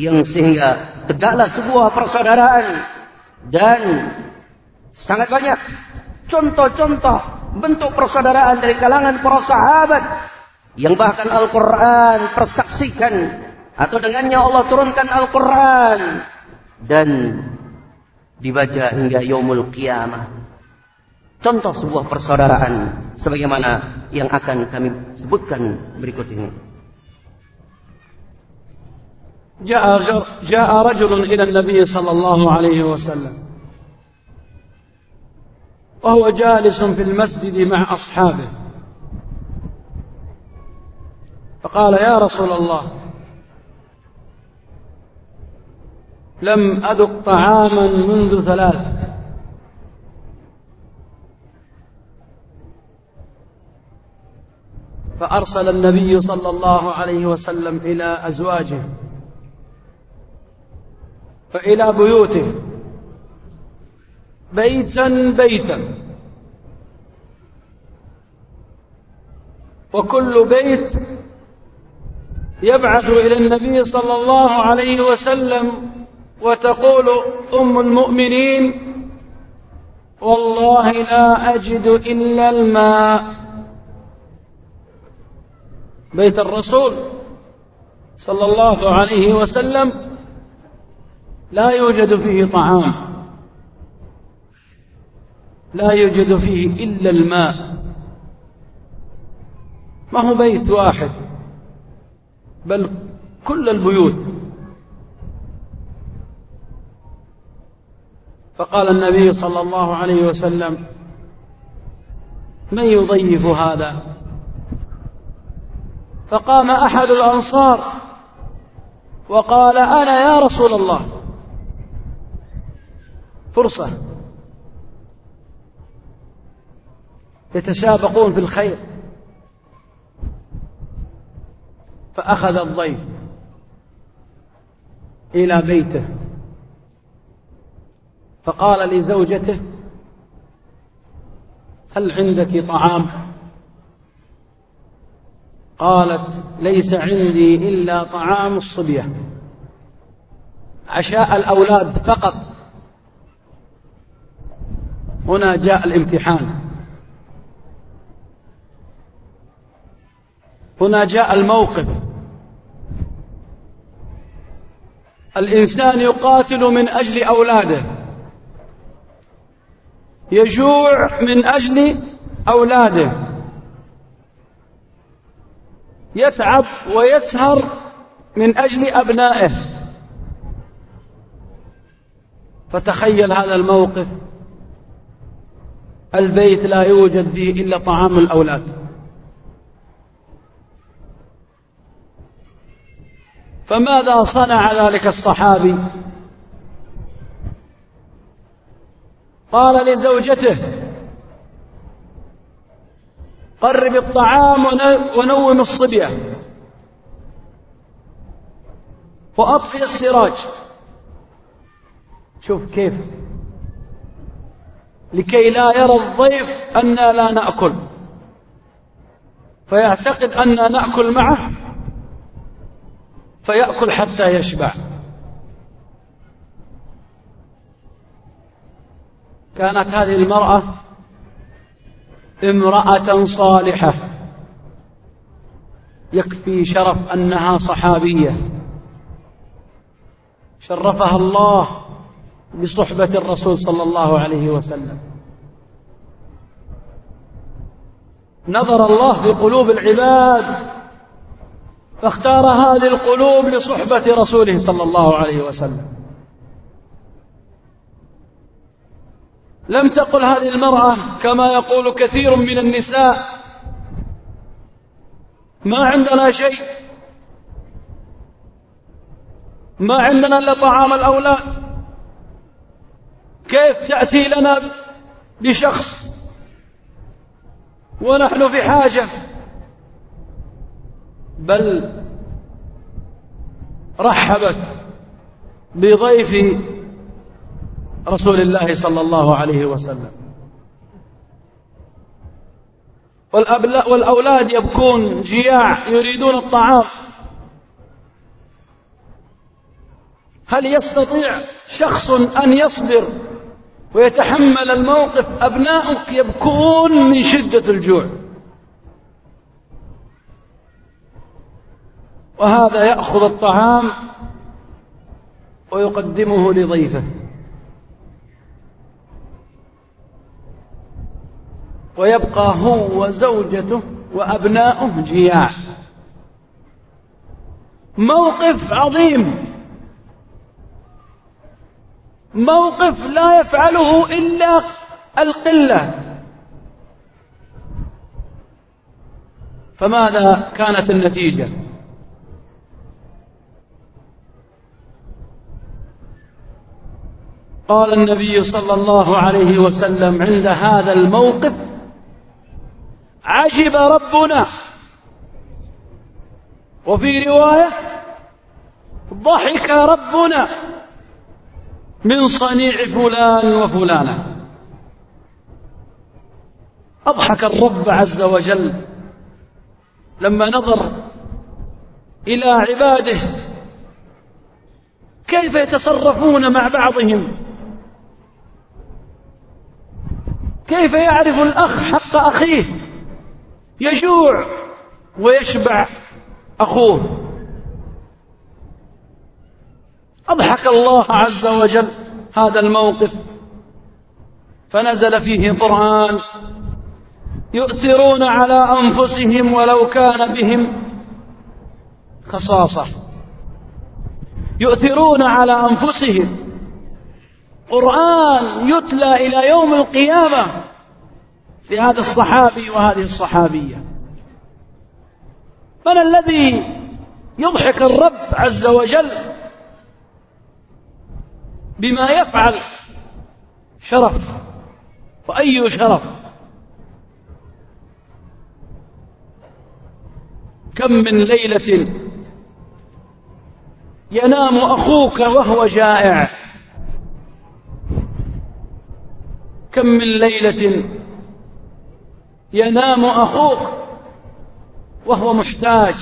yang sehingga tegaklah sebuah persaudaraan dan sangat banyak contoh-contoh bentuk persaudaraan dari kalangan para sahabat yang bahkan Al-Qur'an persaksikan atau dengannya Allah turunkan Al-Quran dan dibaca hingga yaumul qiyamah. Contoh sebuah persaudaraan sebagaimana yang akan kami sebutkan berikut ini. جاء جاء رجل إلى النبي صلى الله عليه وسلم وهو جالس في المسجد مع أصحابه فقال يا رسول الله لم أذق طعاما منذ ثلاث. فأرسل النبي صلى الله عليه وسلم إلى أزواجه فإلى بيوته بيتا بيتا. وكل بيت يبعث إلى النبي صلى الله عليه وسلم وتقول أم المؤمنين والله لا أجد إلا الماء. بيت الرسول صلى الله عليه وسلم لا يوجد فيه طعام لا يوجد فيه إلا الماء. ما هو بيت واحد بل كل البيوت. فقال النبي صلى الله عليه وسلم من يضيف هذا؟ فقام أحد الأنصار وقال أنا يا رسول الله. فرصة. يتسابقون في الخير. فأخذ الضيف إلى بيته. فقال لزوجته هل عندك طعام؟ قالت ليس عندي إلا طعام الصبية. عشاء الأولاد فقط. هنا جاء الامتحان. هنا جاء الموقف. الإنسان يقاتل من أجل أولاده. يجوع من أجل أولاده. يتعب ويسهر من أجل أبنائه. فتخيل هذا الموقف. البيت لا يوجد فيه إلا طعام الأولاد. فماذا صنع ذلك الصحابي؟ قال لزوجته قرب الطعام ونوم الصبية. وأطفئ السراج. شوف كيف. لكي لا يرى الضيف أنا لا نأكل. فيعتقد أننا نأكل معه فيأكل حتى يشبع. كانت هذه المرأة امرأة صالحة. يكفي شرف أنها صحابية. شرفها الله بصحبة الرسول صلى الله عليه وسلم. نظر الله في قلوب العباد فاختار هذه القلوب لصحبة رسوله صلى الله عليه وسلم. لم تقل هذه المرأة كما يقول كثير من النساء ما عندنا شيء ما عندنا إلا طعام الأولاد كيف تأتي لنا بشخص ونحن في حاجة؟ بل رحبت بضيف رسول الله صلى الله عليه وسلم. والأولاد يبكون جياع يريدون الطعام. هل يستطيع شخص أن يصبر ويتحمل الموقف؟ أبناؤك يبكون من شدة الجوع. وهذا يأخذ الطعام ويقدمه لضيفه. ويبقى هو وزوجته وأبناؤه جياع. موقف عظيم. موقف لا يفعله إلا القلة. فماذا كانت النتيجة؟ قال النبي صلى الله عليه وسلم عند هذا الموقف عجب ربنا. وفي رواية ضحك ربنا من صنيع فلان وفلانة. أضحك الرب عز وجل لما نظر إلى عباده. كيف يتصرفون مع بعضهم؟ كيف يعرف الأخ حق أخيه؟ يجوع ويشبع أخوه. أضحك الله عز وجل هذا الموقف. فنزل فيه قرآن يؤثرون على أنفسهم ولو كان بهم خصاصة. يؤثرون على أنفسهم. قرآن يتلى إلى يوم القيامة. في هذا الصحابي وهذه الصحابية. من الذي يضحك الرب عز وجل بما يفعل شرف؟ وأي شرف؟ كم من ليلة ينام أخوك وهو جائع؟ كم من ليلة ينام أخوك وهو محتاج.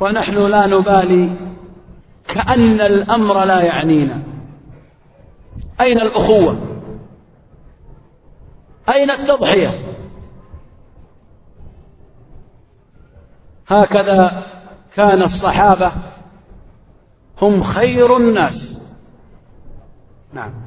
ونحن لا نبالي كأن الأمر لا يعنينا. أين الأخوة؟ أين التضحية؟ هكذا كان الصحابة هم خير الناس. نعم.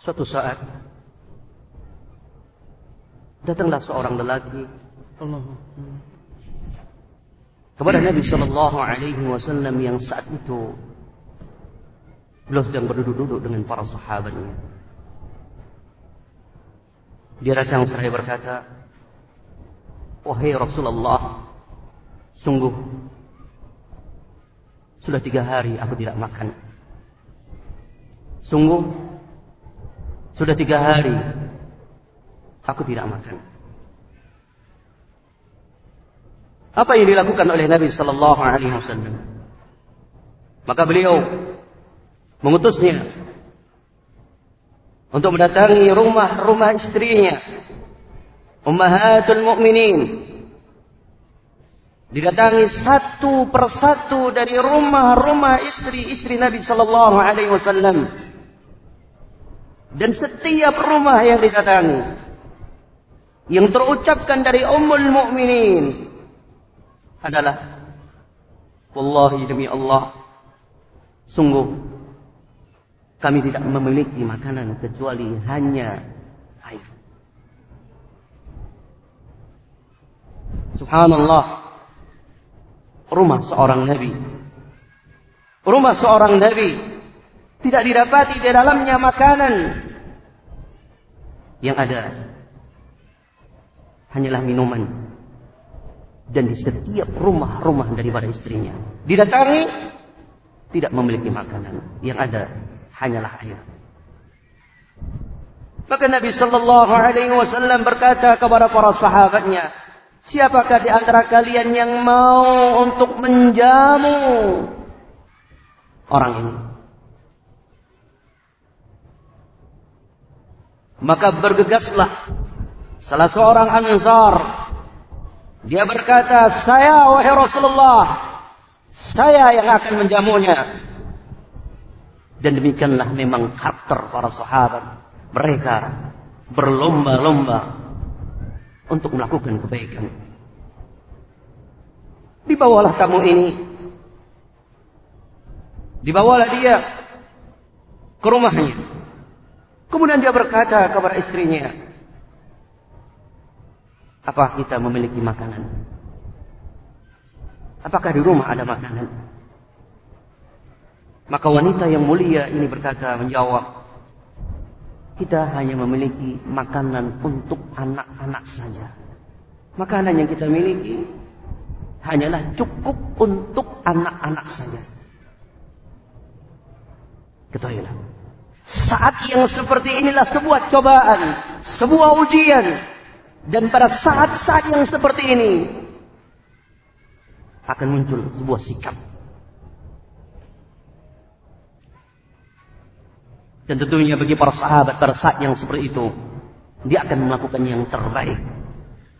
Suatu saat datanglah seorang lelaki Allah kepada Nabi Shallallahu Alaihi Wasallam yang saat itu beliau sedang berduduk-duduk dengan para sahabatnya. Dia datang seraya berkata, Wahai Rasulullah, sungguh sudah tiga hari aku tidak makan. Sungguh sudah tiga hari aku tidak makan. Apa yang dilakukan oleh Nabi Sallallahu Alaihi Wasallam? Maka beliau mengutusnya untuk mendatangi rumah-rumah istrinya, Ummahatul Mukminin. Didatangi satu persatu dari rumah-rumah istri-istri Nabi Sallallahu Alaihi Wasallam. Dan setiap rumah yang didatangi, yang terucapkan dari Ummul Mukminin, adalah wallahi demi Allah sungguh kami tidak memiliki makanan kecuali hanya air. Subhanallah. Rumah seorang nabi. Rumah seorang nabi tidak didapati di dalamnya makanan. Yang ada hanyalah minuman dan di setiap rumah-rumah daripada istrinya. Didatangi tidak memiliki makanan, yang ada hanyalah air. Maka Nabi Shallallahu Alaihi Wasallam berkata kepada para sahabatnya, siapakah di antara kalian yang mau untuk menjamu orang ini? Maka bergegaslah salah seorang ansar dia berkata, saya wahai Rasulullah, saya yang akan menjamunya. Dan demikianlah memang karakter para sahabat. Mereka berlomba-lomba untuk melakukan kebaikan. Dibawalah tamu ini. Dibawalah dia ke rumahnya. Kemudian dia berkata kepada istrinya, apa kita memiliki makanan? Apakah di rumah ada makanan? Maka wanita yang mulia ini berkata menjawab, kita hanya memiliki makanan untuk anak-anak saja. Makanan yang kita miliki hanyalah cukup untuk anak-anak saja. Ketahuilah. Saat yang seperti inilah sebuah cobaan, sebuah ujian dan pada saat-saat yang seperti ini akan muncul sebuah sikap. Dan tentunya bagi para sahabat pada saat yang seperti itu, dia akan melakukan yang terbaik.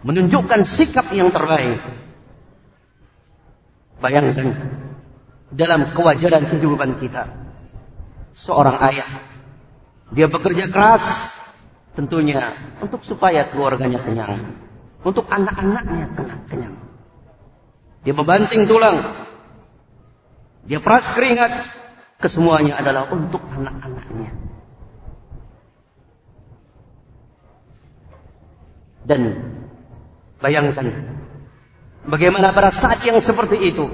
Menunjukkan sikap yang terbaik. Bayangkan dalam kewajaran kehidupan kita. Seorang ayah. Dia bekerja keras Tentunya untuk supaya keluarganya kenyang. Untuk anak-anaknya kenyang. Dia membanting tulang. Dia peras keringat. Kesemuanya adalah untuk anak-anaknya. Dan bayangkan bagaimana pada saat yang seperti itu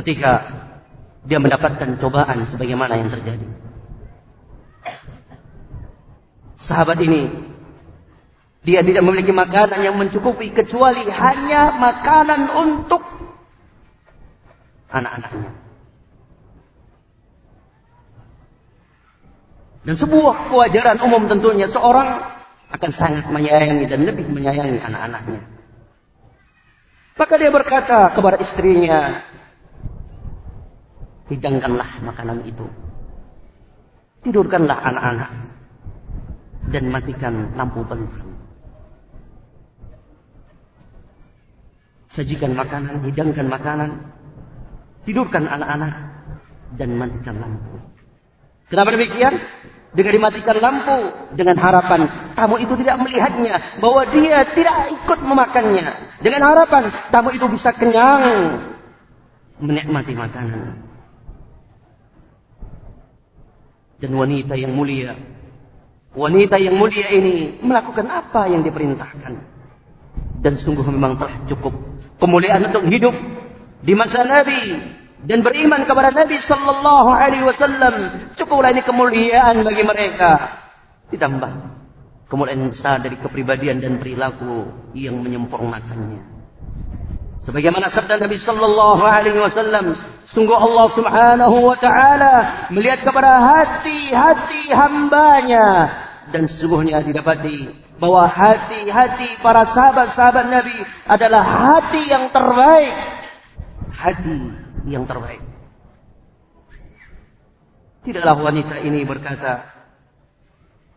ketika dia mendapatkan cobaan sebagaimana yang terjadi sahabat ini dia tidak memiliki makanan yang mencukupi kecuali hanya makanan untuk anak-anaknya. Dan sebuah kewajaran umum tentunya seorang akan sangat menyayangi dan lebih menyayangi anak-anaknya. Maka dia berkata kepada istrinya, hidangkanlah makanan itu. Tidurkanlah anak-anak dan matikan lampu penerangan. Sajikan makanan, hidangkan makanan, tidurkan anak-anak, dan matikan lampu. Kenapa demikian? Dengan dimatikan lampu dengan harapan tamu itu tidak melihatnya bahwa dia tidak ikut memakannya. Dengan harapan tamu itu bisa kenyang menikmati makanan. Dan wanita yang mulia, wanita yang mulia ini melakukan apa yang diperintahkan. Dan sungguh memang telah cukup kemuliaan untuk hidup di masa Nabi dan beriman kepada Nabi sallallahu alaihi wasallam. Cukuplah ini kemuliaan bagi mereka. Ditambah kemuliaan besar dari kepribadian dan perilaku yang menyempurnakannya sebagaimana sabda Nabi sallallahu alaihi wasallam sungguh Allah Subhanahu wa taala melihat kepada hati-hati hambanya dan sesungguhnya didapati bahwa hati-hati para sahabat-sahabat Nabi adalah hati yang terbaik hati yang terbaik. Tidaklah wanita ini berkata,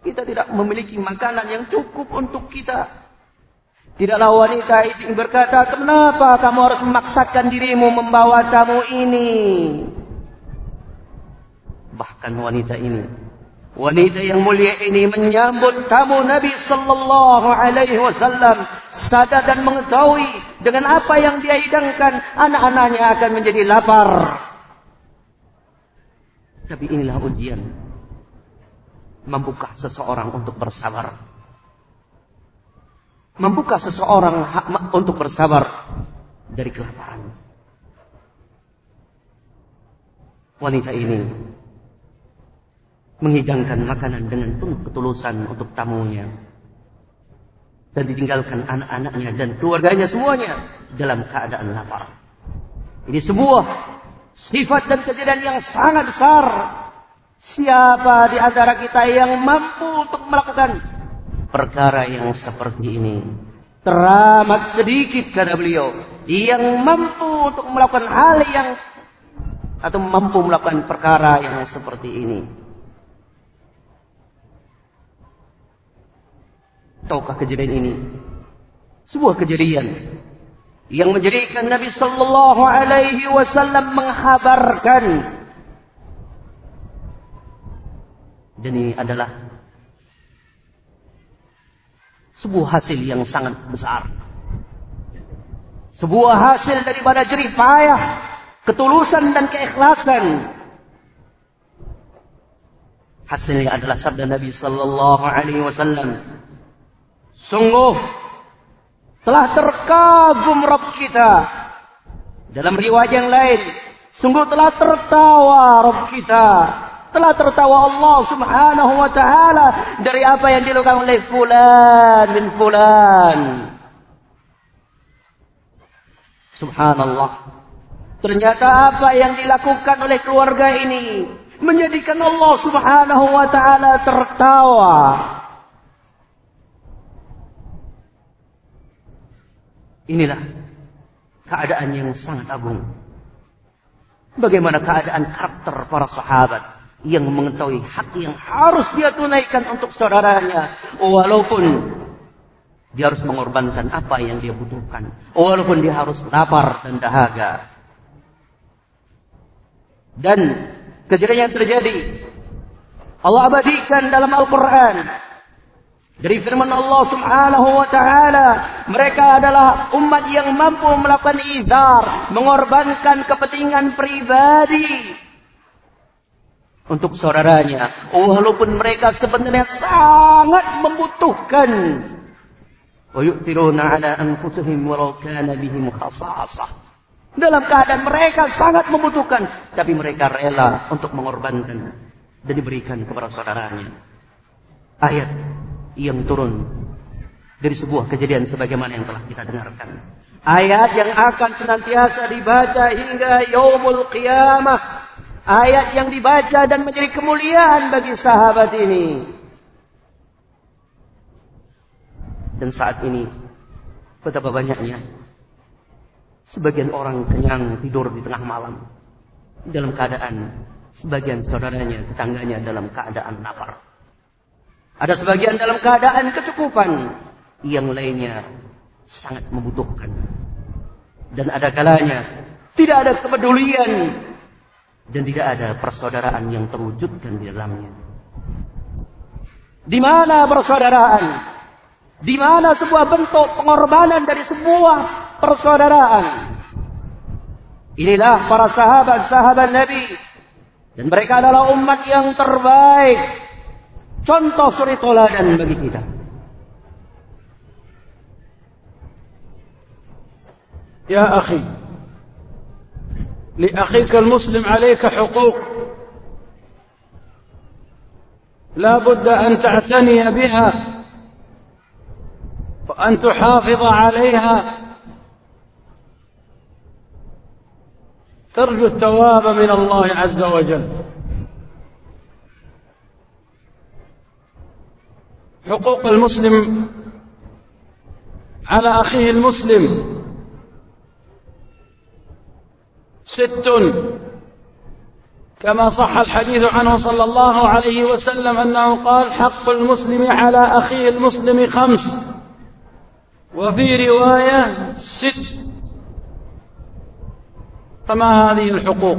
kita tidak memiliki makanan yang cukup untuk kita. Tidaklah wanita ini berkata, kenapa kamu harus memaksakan dirimu membawa tamu ini? Bahkan wanita ini, wanita yang mulia ini menyambut tamu Nabi Sallallahu Alaihi Wasallam sadar dan mengetahui dengan apa yang dia hidangkan anak-anaknya akan menjadi lapar. Tapi inilah ujian. Mampukah seseorang untuk bersabar? Mampukah seseorang untuk bersabar dari kelaparan? Wanita ini menghidangkan makanan dengan penuh ketulusan untuk tamunya dan ditinggalkan anak-anaknya dan keluarganya semuanya dalam keadaan lapar. Ini sebuah sifat dan kejadian yang sangat besar. Siapa di antara kita yang mampu untuk melakukan perkara yang seperti ini? Teramat sedikit kata beliau yang mampu untuk melakukan hal yang atau mampu melakukan perkara yang seperti ini. Tahukah kejadian ini? Sebuah kejadian yang menjadikan Nabi sallallahu alaihi wasallam menghabarkan dan ini adalah sebuah hasil yang sangat besar. Sebuah hasil daripada jerih payah, ketulusan dan keikhlasan. Hasilnya adalah sabda Nabi sallallahu alaihi wasallam Sungguh telah terkagum Rabb kita. Dalam riwayat yang lain, sungguh telah tertawa Rabb kita. Telah tertawa Allah Subhanahu wa taala dari apa yang dilakukan oleh fulan bin fulan. Subhanallah. Ternyata apa yang dilakukan oleh keluarga ini menjadikan Allah Subhanahu wa taala tertawa. Inilah keadaan yang sangat agung. Bagaimana keadaan karakter para sahabat yang mengetahui hak yang harus dia tunaikan untuk saudaranya. Walaupun dia harus mengorbankan apa yang dia butuhkan. Walaupun dia harus lapar dan dahaga. Dan kejadian yang terjadi. Allah abadikan dalam Al-Quran. Dari firman Allah subhanahu wa ta'ala. Mereka adalah umat yang mampu melakukan izar. Mengorbankan kepentingan pribadi. Untuk saudaranya. Walaupun mereka sebenarnya sangat membutuhkan. Yu'tiruna ala anfusihim walau kana bihim khasasah. Dalam keadaan mereka sangat membutuhkan. Tapi mereka rela untuk mengorbankan. Dan diberikan kepada saudaranya. Ayat yang turun dari sebuah kejadian sebagaimana yang telah kita dengarkan. Ayat yang akan senantiasa dibaca hingga yaumul qiyamah. Ayat yang dibaca dan menjadi kemuliaan bagi sahabat ini. Dan saat ini, betapa banyaknya sebagian orang kenyang tidur di tengah malam. Dalam keadaan sebagian saudaranya, tetangganya dalam keadaan lapar. Ada sebagian dalam keadaan kecukupan. Yang lainnya sangat membutuhkan. Dan ada kalanya tidak ada kepedulian dan tidak ada persaudaraan yang terwujudkan di dalamnya. Di mana persaudaraan? Di mana sebuah bentuk pengorbanan dari sebuah persaudaraan? Inilah para sahabat-sahabat Nabi. Dan mereka adalah umat yang terbaik. Contoh suri toladan bagi kita. Ya akhi. لأخيك المسلم عليك حقوق. لا بد أن تعتني بها وأن تحافظ عليها. ترجو الثواب من الله عز وجل. حقوق المسلم على أخيه المسلم. ست كما صح الحديث عنه صلى الله عليه وسلم أنه قال حق المسلم على أخيه المسلم خمس وفي رواية ست فما هذه الحقوق؟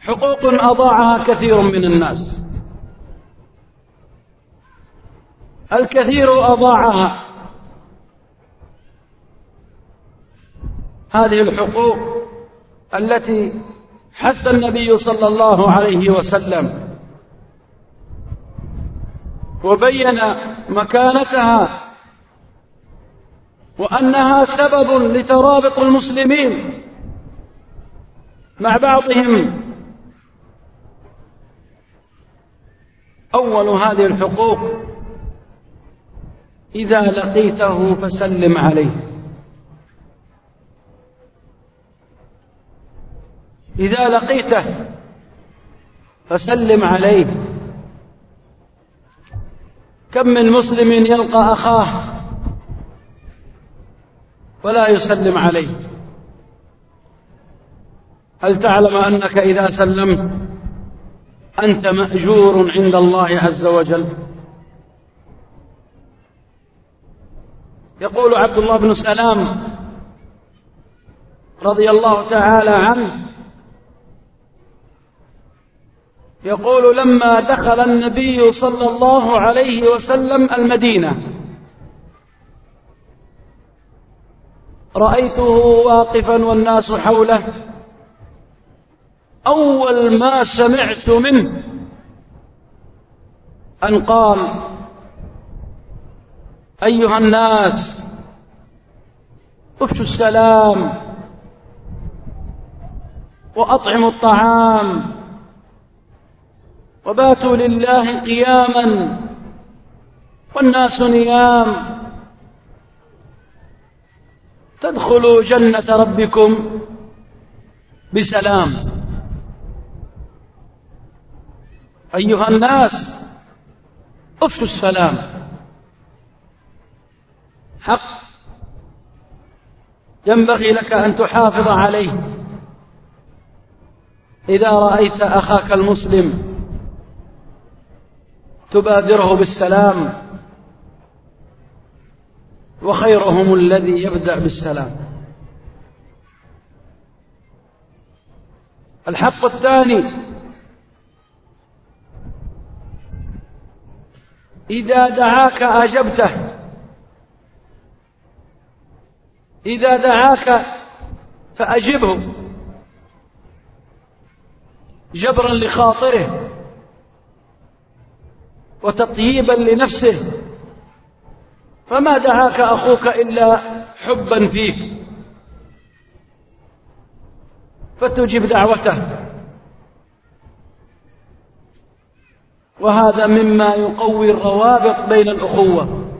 حقوق أضاعها كثير من الناس. الكثير أضاعها. هذه الحقوق التي حث النبي صلى الله عليه وسلم وبين مكانتها وأنها سبب لترابط المسلمين مع بعضهم. أول هذه الحقوق إذا لقيته فسلم عليه. إذا لقيته فسلم عليه. كم من مسلم يلقى أخاه ولا يسلم عليه. هل تعلم أنك إذا سلمت أنت مأجور عند الله عز وجل؟ يقول عبد الله بن سلام رضي الله تعالى عنه يقول لما دخل النبي صلى الله عليه وسلم المدينة. رأيته واقفا والناس حوله. أول ما سمعت منه أن قال أيها الناس أفشوا السلام وأطعموا الطعام. وباتوا لله قياما والناس نيام. تدخلوا جنة ربكم بسلام. أيها الناس أفشوا السلام. حق. ينبغي لك أن تحافظ عليه. إذا رأيت أخاك المسلم تبادره بالسلام وخيرهم الذي يبدأ بالسلام. الحق الثاني إذا دعاك أجبته. إذا دعاك فأجبه. جبرا لخاطره. وتطييبا لنفسه. فما دعاك أخوك إلا حبا فيك. فتجب دعوته. وهذا مما يقوي الروابط بين الأخوة.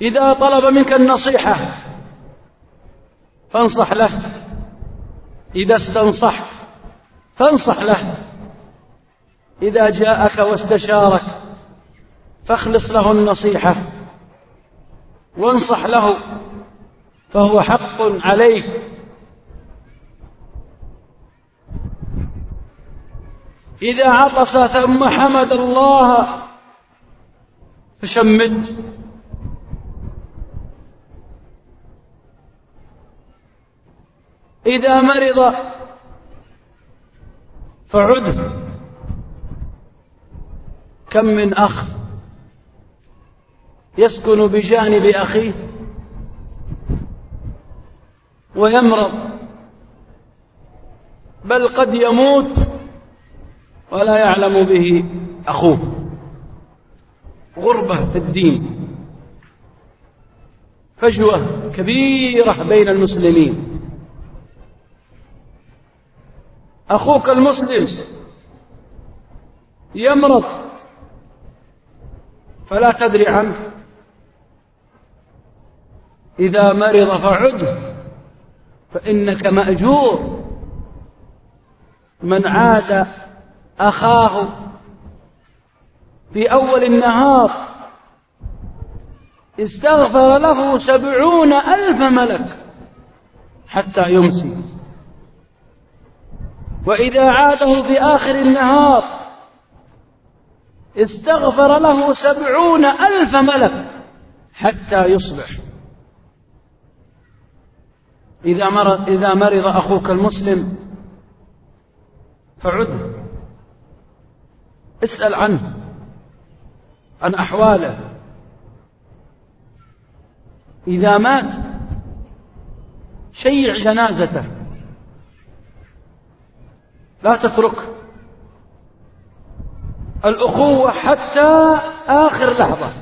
إذا طلب منك النصيحة فانصح له. إذا استنصحت فانصح له. إذا جاءك واستشارك فاخلص له النصيحة. وانصح له فهو حق عليك إذا عطس ثم حمد الله فشمت إذا مرض فعده. كم من أخ يسكن بجانب أخيه ويمرض بل قد يموت ولا يعلم به أخوه. غربة في الدين فجوة كبيرة بين المسلمين. أخوك المسلم يمرض فلا تدري عنه. إذا مرض فعده فإنك مأجور. من عاد أخاه في أول النهار استغفر له سبعون ألف ملك حتى يمسي. وإذا عاده في آخر النهار استغفر له سبعون ألف ملك حتى يصبح. إذا مرض, إذا مرض أخوك المسلم فعده اسأل عنه عن أحواله. إذا مات شيع جنازته. لا تترك الأخوة حتى آخر لحظة.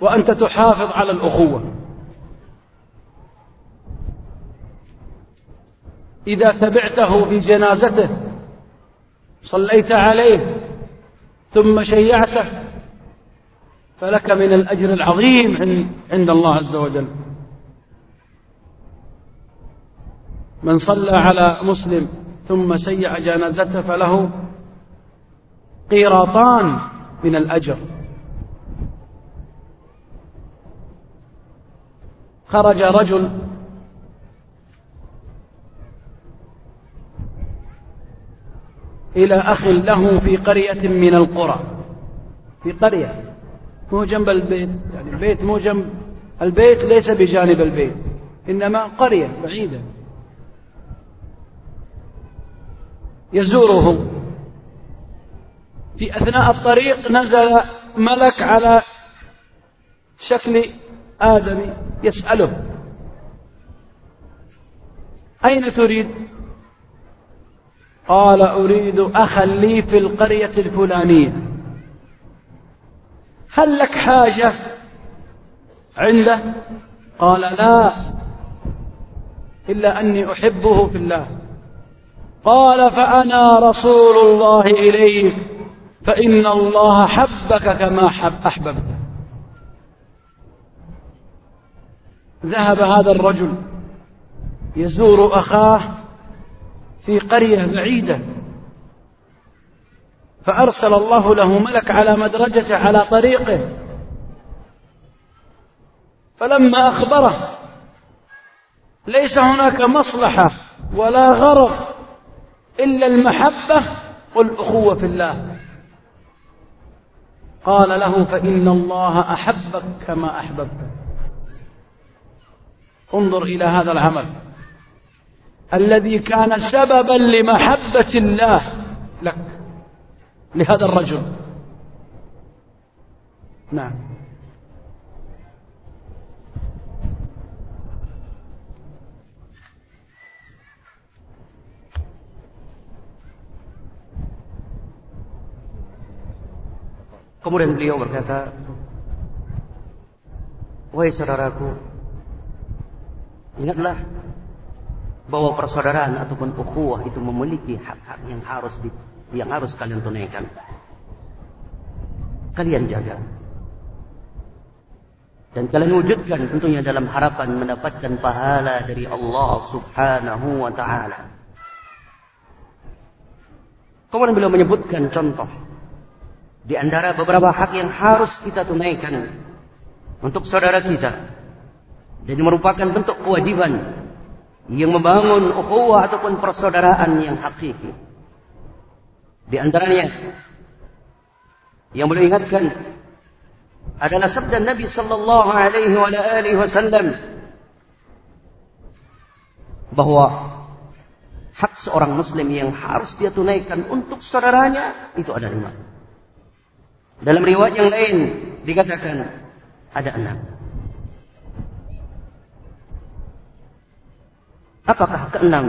وأنت تحافظ على الأخوة. إذا تبعته في جنازته صليت عليه ثم شيعته فلك من الأجر العظيم عند الله عز وجل. من صلى على مسلم ثم سيع جنازته فله قيراطان من الأجر. خرج رجل إلى أخ له في قرية من القرى. في قرية. مو جنب البيت. يعني البيت مو جنب. البيت ليس بجانب البيت إنما قرية بعيدة. يزوره. في أثناء الطريق نزل ملك على شكل آدمي يسأله. أين تريد؟ قال أريد أخا لي في القرية الفلانية. هل لك حاجة عنده؟ قال لا إلا أني أحبه في الله. قال فأنا رسول الله إليك. فإن الله حبك كما حب أحببت. ذهب هذا الرجل يزور أخاه في قرية بعيدة. فأرسل الله له ملك على مدرجته على طريقه. فلما أخبره ليس هناك مصلحة ولا غرض إلا المحبة والأخوة في الله. قال له فإن الله أحبك كما أحببت. انظر إلى هذا العمل. الذي كان سببا لمحبة الله لك لهذا الرجل. نعم. Kemudian beliau berkata, Wahai saudaraku, ingatlah bahwa persaudaraan ataupun ukhuwah itu memiliki hak-hak yang harus di, yang harus kalian tunaikan. Kalian jaga. Dan kalian wujudkan tentunya dalam harapan mendapatkan pahala dari Allah subhanahu wa ta'ala. Kemudian beliau menyebutkan contoh. Di antara beberapa hak yang harus kita tunaikan untuk saudara kita. Dan merupakan bentuk kewajiban yang membangun ukhuwah ataupun persaudaraan yang hakiki. Di antaranya yang boleh ingatkan adalah sabda Nabi sallallahu alaihi wa alihi wasallam bahwa hak seorang muslim yang harus dia tunaikan untuk saudaranya itu ada lima. Dalam riwayat yang lain dikatakan ada enam. Apakah keenam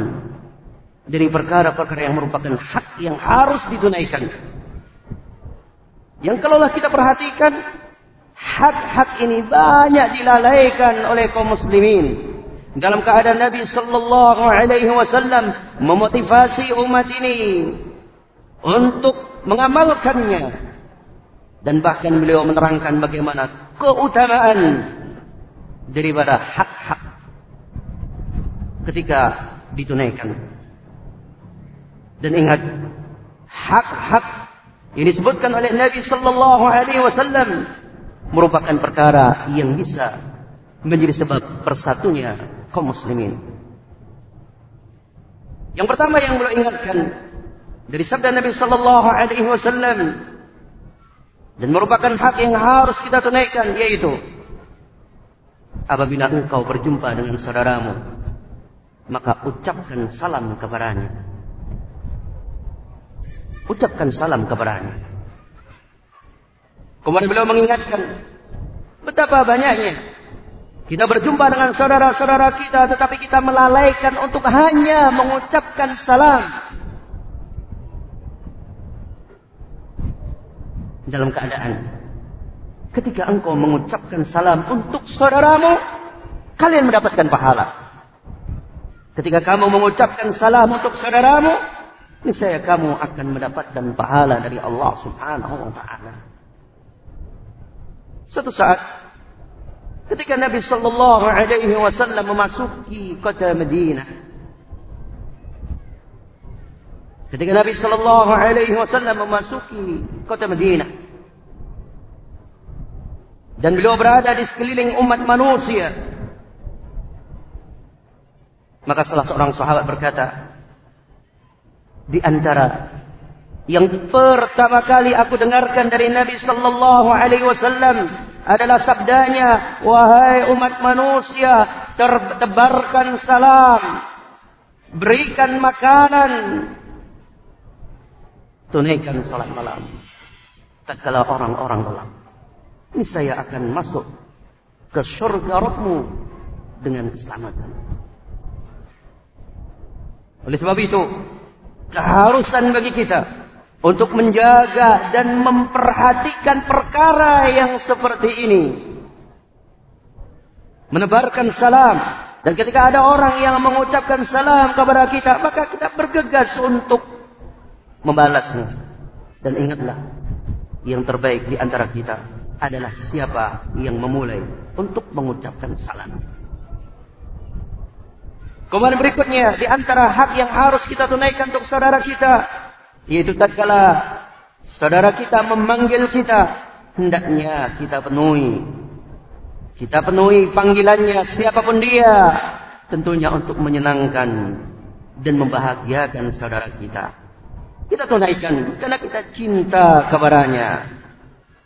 dari perkara-perkara yang merupakan hak yang harus ditunaikan? Yang kalaulah kita perhatikan, hak-hak ini banyak dilalaikan oleh kaum muslimin. Dalam keadaan Nabi sallallahu alaihi wasallam memotivasi umat ini untuk mengamalkannya dan bahkan beliau menerangkan bagaimana keutamaan daripada hak-hak ketika ditunaikan. Dan ingat, hak-hak ini disebutkan oleh Nabi sallallahu alaihi wasallam merupakan perkara yang bisa menjadi sebab persatunya kaum muslimin. Yang pertama yang beliau ingatkan dari sabda Nabi sallallahu alaihi wasallam dan merupakan hak yang harus kita tunaikan yaitu apabila engkau berjumpa dengan saudaramu maka ucapkan salam kepadanya ucapkan salam kepadanya. Kemudian beliau mengingatkan betapa banyaknya kita berjumpa dengan saudara-saudara kita tetapi kita melalaikan untuk hanya mengucapkan salam. Dalam keadaan ketika engkau mengucapkan salam untuk saudaramu, kalian mendapatkan pahala. Ketika kamu mengucapkan salam untuk saudaramu, niscaya kamu akan mendapatkan pahala dari Allah Subhanahu wa taala. Suatu saat ketika Nabi sallallahu alaihi wasallam memasuki kota Madinah Ketika Nabi sallallahu alaihi wasallam memasuki kota Madinah dan beliau berada di sekeliling umat manusia maka salah seorang sahabat berkata di antara yang pertama kali aku dengarkan dari Nabi sallallahu alaihi wasallam adalah sabdanya wahai umat manusia tertebarkan salam berikan makanan tunaikan salat malam tatkala orang-orang gelap ini saya akan masuk ke surga Rabbmu dengan keselamatan oleh sebab itu keharusan bagi kita untuk menjaga dan memperhatikan perkara yang seperti ini. Menebarkan salam. Dan ketika ada orang yang mengucapkan salam kepada kita, maka kita bergegas untuk membalasnya. Dan ingatlah, yang terbaik di antara kita adalah siapa yang memulai untuk mengucapkan salam. Kemudian berikutnya di antara hak yang harus kita tunaikan untuk saudara kita yaitu tatkala saudara kita memanggil kita hendaknya kita penuhi. Kita penuhi panggilannya siapa pun dia tentunya untuk menyenangkan dan membahagiakan saudara kita. Kita tunaikan karena kita cinta kepadanya.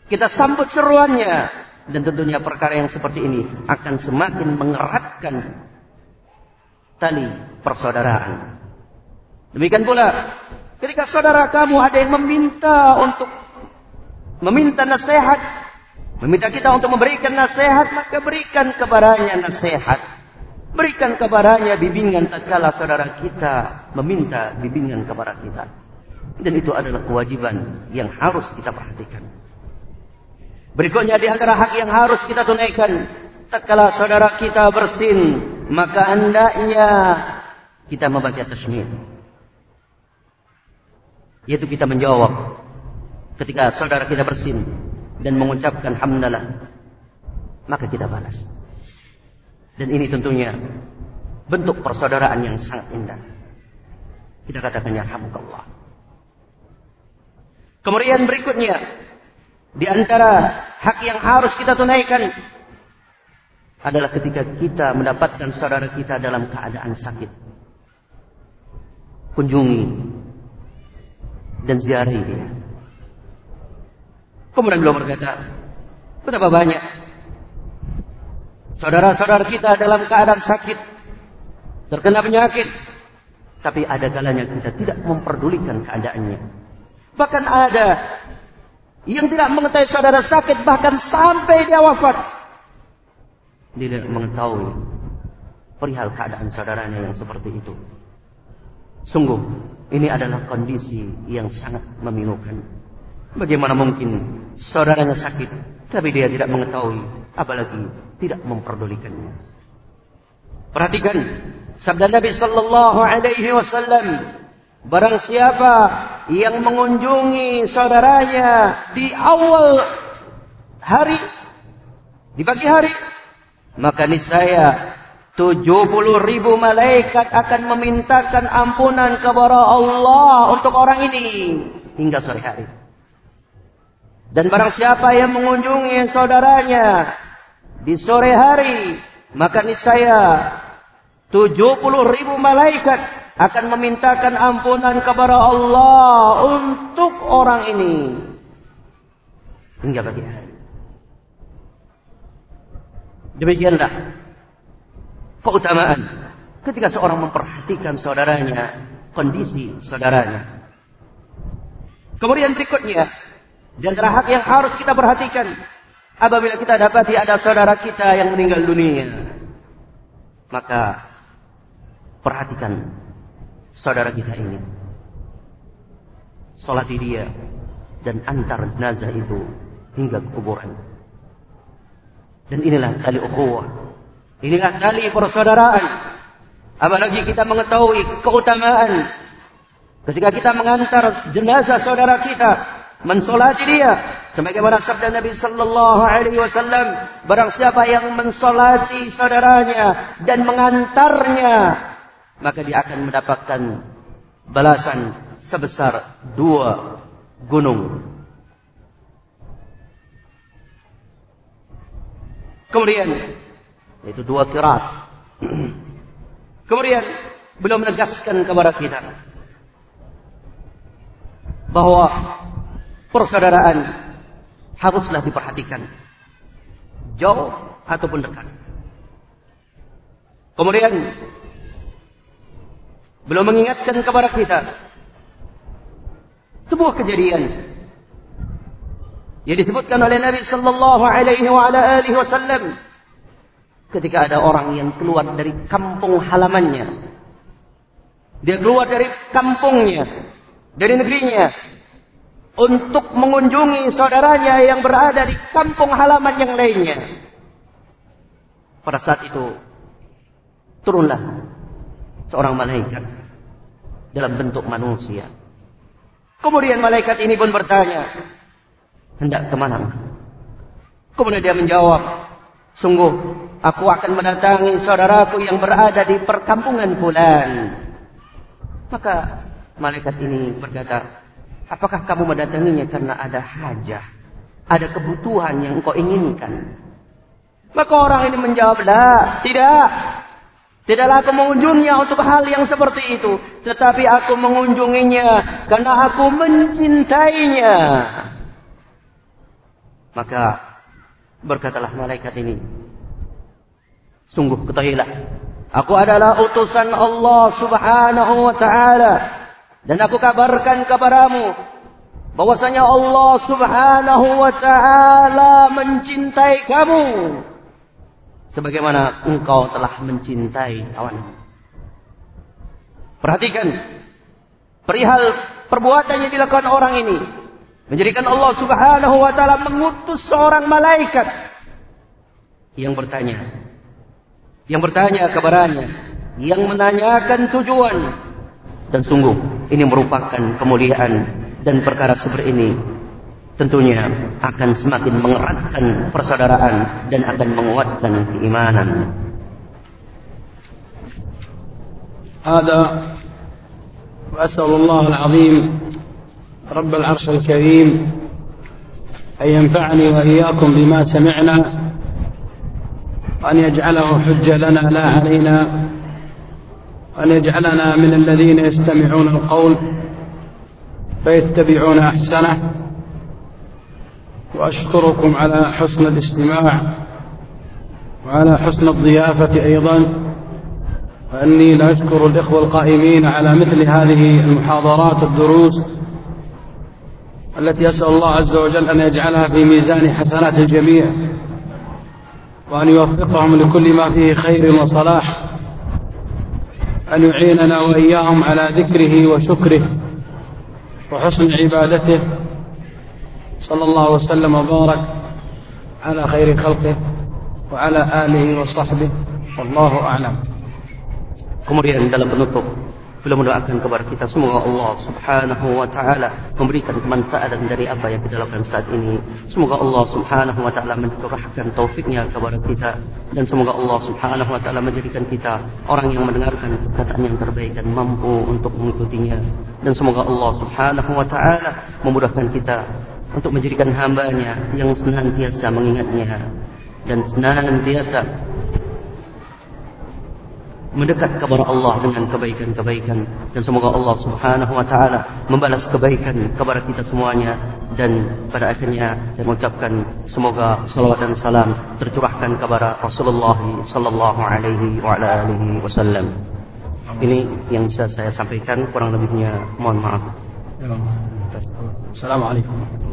Kita sambut seruannya dan tentunya perkara yang seperti ini akan semakin mengeratkan tali persaudaraan. Demikian pula ketika saudara kamu ada yang meminta untuk meminta nasihat, meminta kita untuk memberikan nasihat, maka berikan kepadanya nasihat. Berikan kepadanya bimbingan tatkala saudara kita meminta bimbingan kepada kita. Dan itu adalah kewajiban yang harus kita perhatikan. Berikutnya di antara hak yang harus kita tunaikan tatkala saudara kita bersin maka hendaknya kita membaca tasmid. Yaitu kita menjawab ketika saudara kita bersin dan mengucapkan hamdalah, maka kita balas. Dan ini tentunya bentuk persaudaraan yang sangat indah. Kita katakan ya hamdallah. Kemudian berikutnya di antara hak yang harus kita tunaikan adalah ketika kita mendapatkan saudara kita dalam keadaan sakit. Kunjungi dan ziarahi dia. Kemudian beliau berkata, betapa banyak saudara-saudara kita dalam keadaan sakit. terkena penyakit. Tapi ada kalanya kita tidak memperdulikan keadaannya. Bahkan ada yang tidak mengetahui saudara sakit bahkan sampai dia wafat. Tidak mengetahui perihal keadaan saudaranya yang seperti itu. Sungguh, ini adalah kondisi yang sangat memilukan. Bagaimana mungkin saudaranya sakit, tapi dia tidak mengetahui, apalagi tidak memperdulikannya. Perhatikan sabda Nabi sallallahu alaihi wasallam, barang siapa yang mengunjungi saudaranya di awal hari di pagi hari, maka niscaya tujuh puluh ribu malaikat akan memintakan ampunan kepada Allah untuk orang ini hingga sore hari. Dan barang siapa yang mengunjungi saudaranya di sore hari, maka niscaya 70 ribu malaikat akan memintakan ampunan kepada Allah untuk orang ini. Hingga pagi hari. Demikianlah keutamaan ketika seorang memperhatikan saudaranya, kondisi saudaranya. Kemudian berikutnya, di antara hak yang harus kita perhatikan apabila kita dapati ada saudara kita yang meninggal dunia. Maka perhatikan saudara kita ini. Salati dia dan antar jenazah itu hingga ke kuburan. Dan inilah tali ukhuwah. Inilah tali persaudaraan. Apalagi kita mengetahui keutamaan ketika kita mengantar jenazah saudara kita mensolati dia sebagaimana sabda Nabi sallallahu alaihi wasallam barang siapa yang mensolati saudaranya dan mengantarnya maka dia akan mendapatkan balasan sebesar dua gunung kemudian itu dua kirat kemudian belum menegaskan kepada kita bahwa persaudaraan haruslah diperhatikan. Jauh ataupun dekat. Kemudian belum mengingatkan kepada kita sebuah kejadian yang disebutkan oleh Nabi sallallahu alaihi wasallam ketika ada orang yang keluar dari kampung halamannya. Dia keluar dari kampungnya, dari negerinya, untuk mengunjungi saudaranya yang berada di kampung halaman yang lainnya. Pada saat itu turunlah seorang malaikat dalam bentuk manusia. Kemudian malaikat ini pun bertanya, hendak ke mana? Kemudian dia menjawab, sungguh aku akan mendatangi saudaraku yang berada di perkampungan bulan. Maka malaikat ini berkata, Apakah kamu mendatanginya karena ada hajah? Ada kebutuhan yang engkau inginkan? Maka orang ini menjawab, tidak. Tidaklah aku mengunjunginya untuk hal yang seperti itu. Tetapi aku mengunjunginya karena aku mencintainya. Maka berkatalah malaikat ini. Sungguh ketahuilah. Aku adalah utusan Allah subhanahu wa ta'ala dan aku kabarkan kepadamu bahwasanya Allah Subhanahu wa taala mencintai kamu sebagaimana engkau telah mencintai kawan. Perhatikan perihal perbuatan yang dilakukan orang ini. Menjadikan Allah Subhanahu wa taala mengutus seorang malaikat. Yang bertanya. Yang bertanya kepadanya. Yang menanyakan tujuan. Dan sungguh ini merupakan kemuliaan dan perkara seperti ini tentunya akan semakin mengeratkan persaudaraan dan akan menguatkan keimanan. هذا وأسأل الله العظيم رب العرش الكريم أن ينفعني وإياكم بما سمعنا وأن يجعله حجة لنا لا علينا وأن يجعلنا من الذين يستمعون القول فيتبعون أحسنه وأشكركم على حسن الاستماع وعلى حسن الضيافة أيضا وأني لأشكر الإخوة القائمين على مثل هذه المحاضرات والدروس التي أسأل الله عز وجل أن يجعلها في ميزان حسنات الجميع وأن يوفقهم لكل ما فيه خير وصلاح أن يعيننا وإياهم على ذكره وشكره وحسن عبادته. صلى الله وسلم وبارك على خير خلقه وعلى آله وصحبه والله أعلم Kemudian dalam penutup beliau mendoakan kepada kita semoga Allah Subhanahu wa taala memberikan kemanfaatan dari apa yang kita lakukan saat ini. Semoga Allah Subhanahu wa taala mencurahkan taufiknya kepada kita dan semoga Allah Subhanahu wa taala menjadikan kita orang yang mendengarkan perkataan yang terbaik dan mampu untuk mengikutinya. Dan semoga Allah Subhanahu wa taala memudahkan kita untuk menjadikan hambanya yang senantiasa mengingatnya dan senantiasa mendekat kepada Allah dengan kebaikan-kebaikan dan semoga Allah Subhanahu wa taala membalas kebaikan kepada kita semuanya dan pada akhirnya saya mengucapkan semoga salawat dan salam tercurahkan kepada Rasulullah sallallahu alaihi wa ala alihi wasallam. Ini yang bisa saya sampaikan kurang lebihnya mohon maaf. Assalamualaikum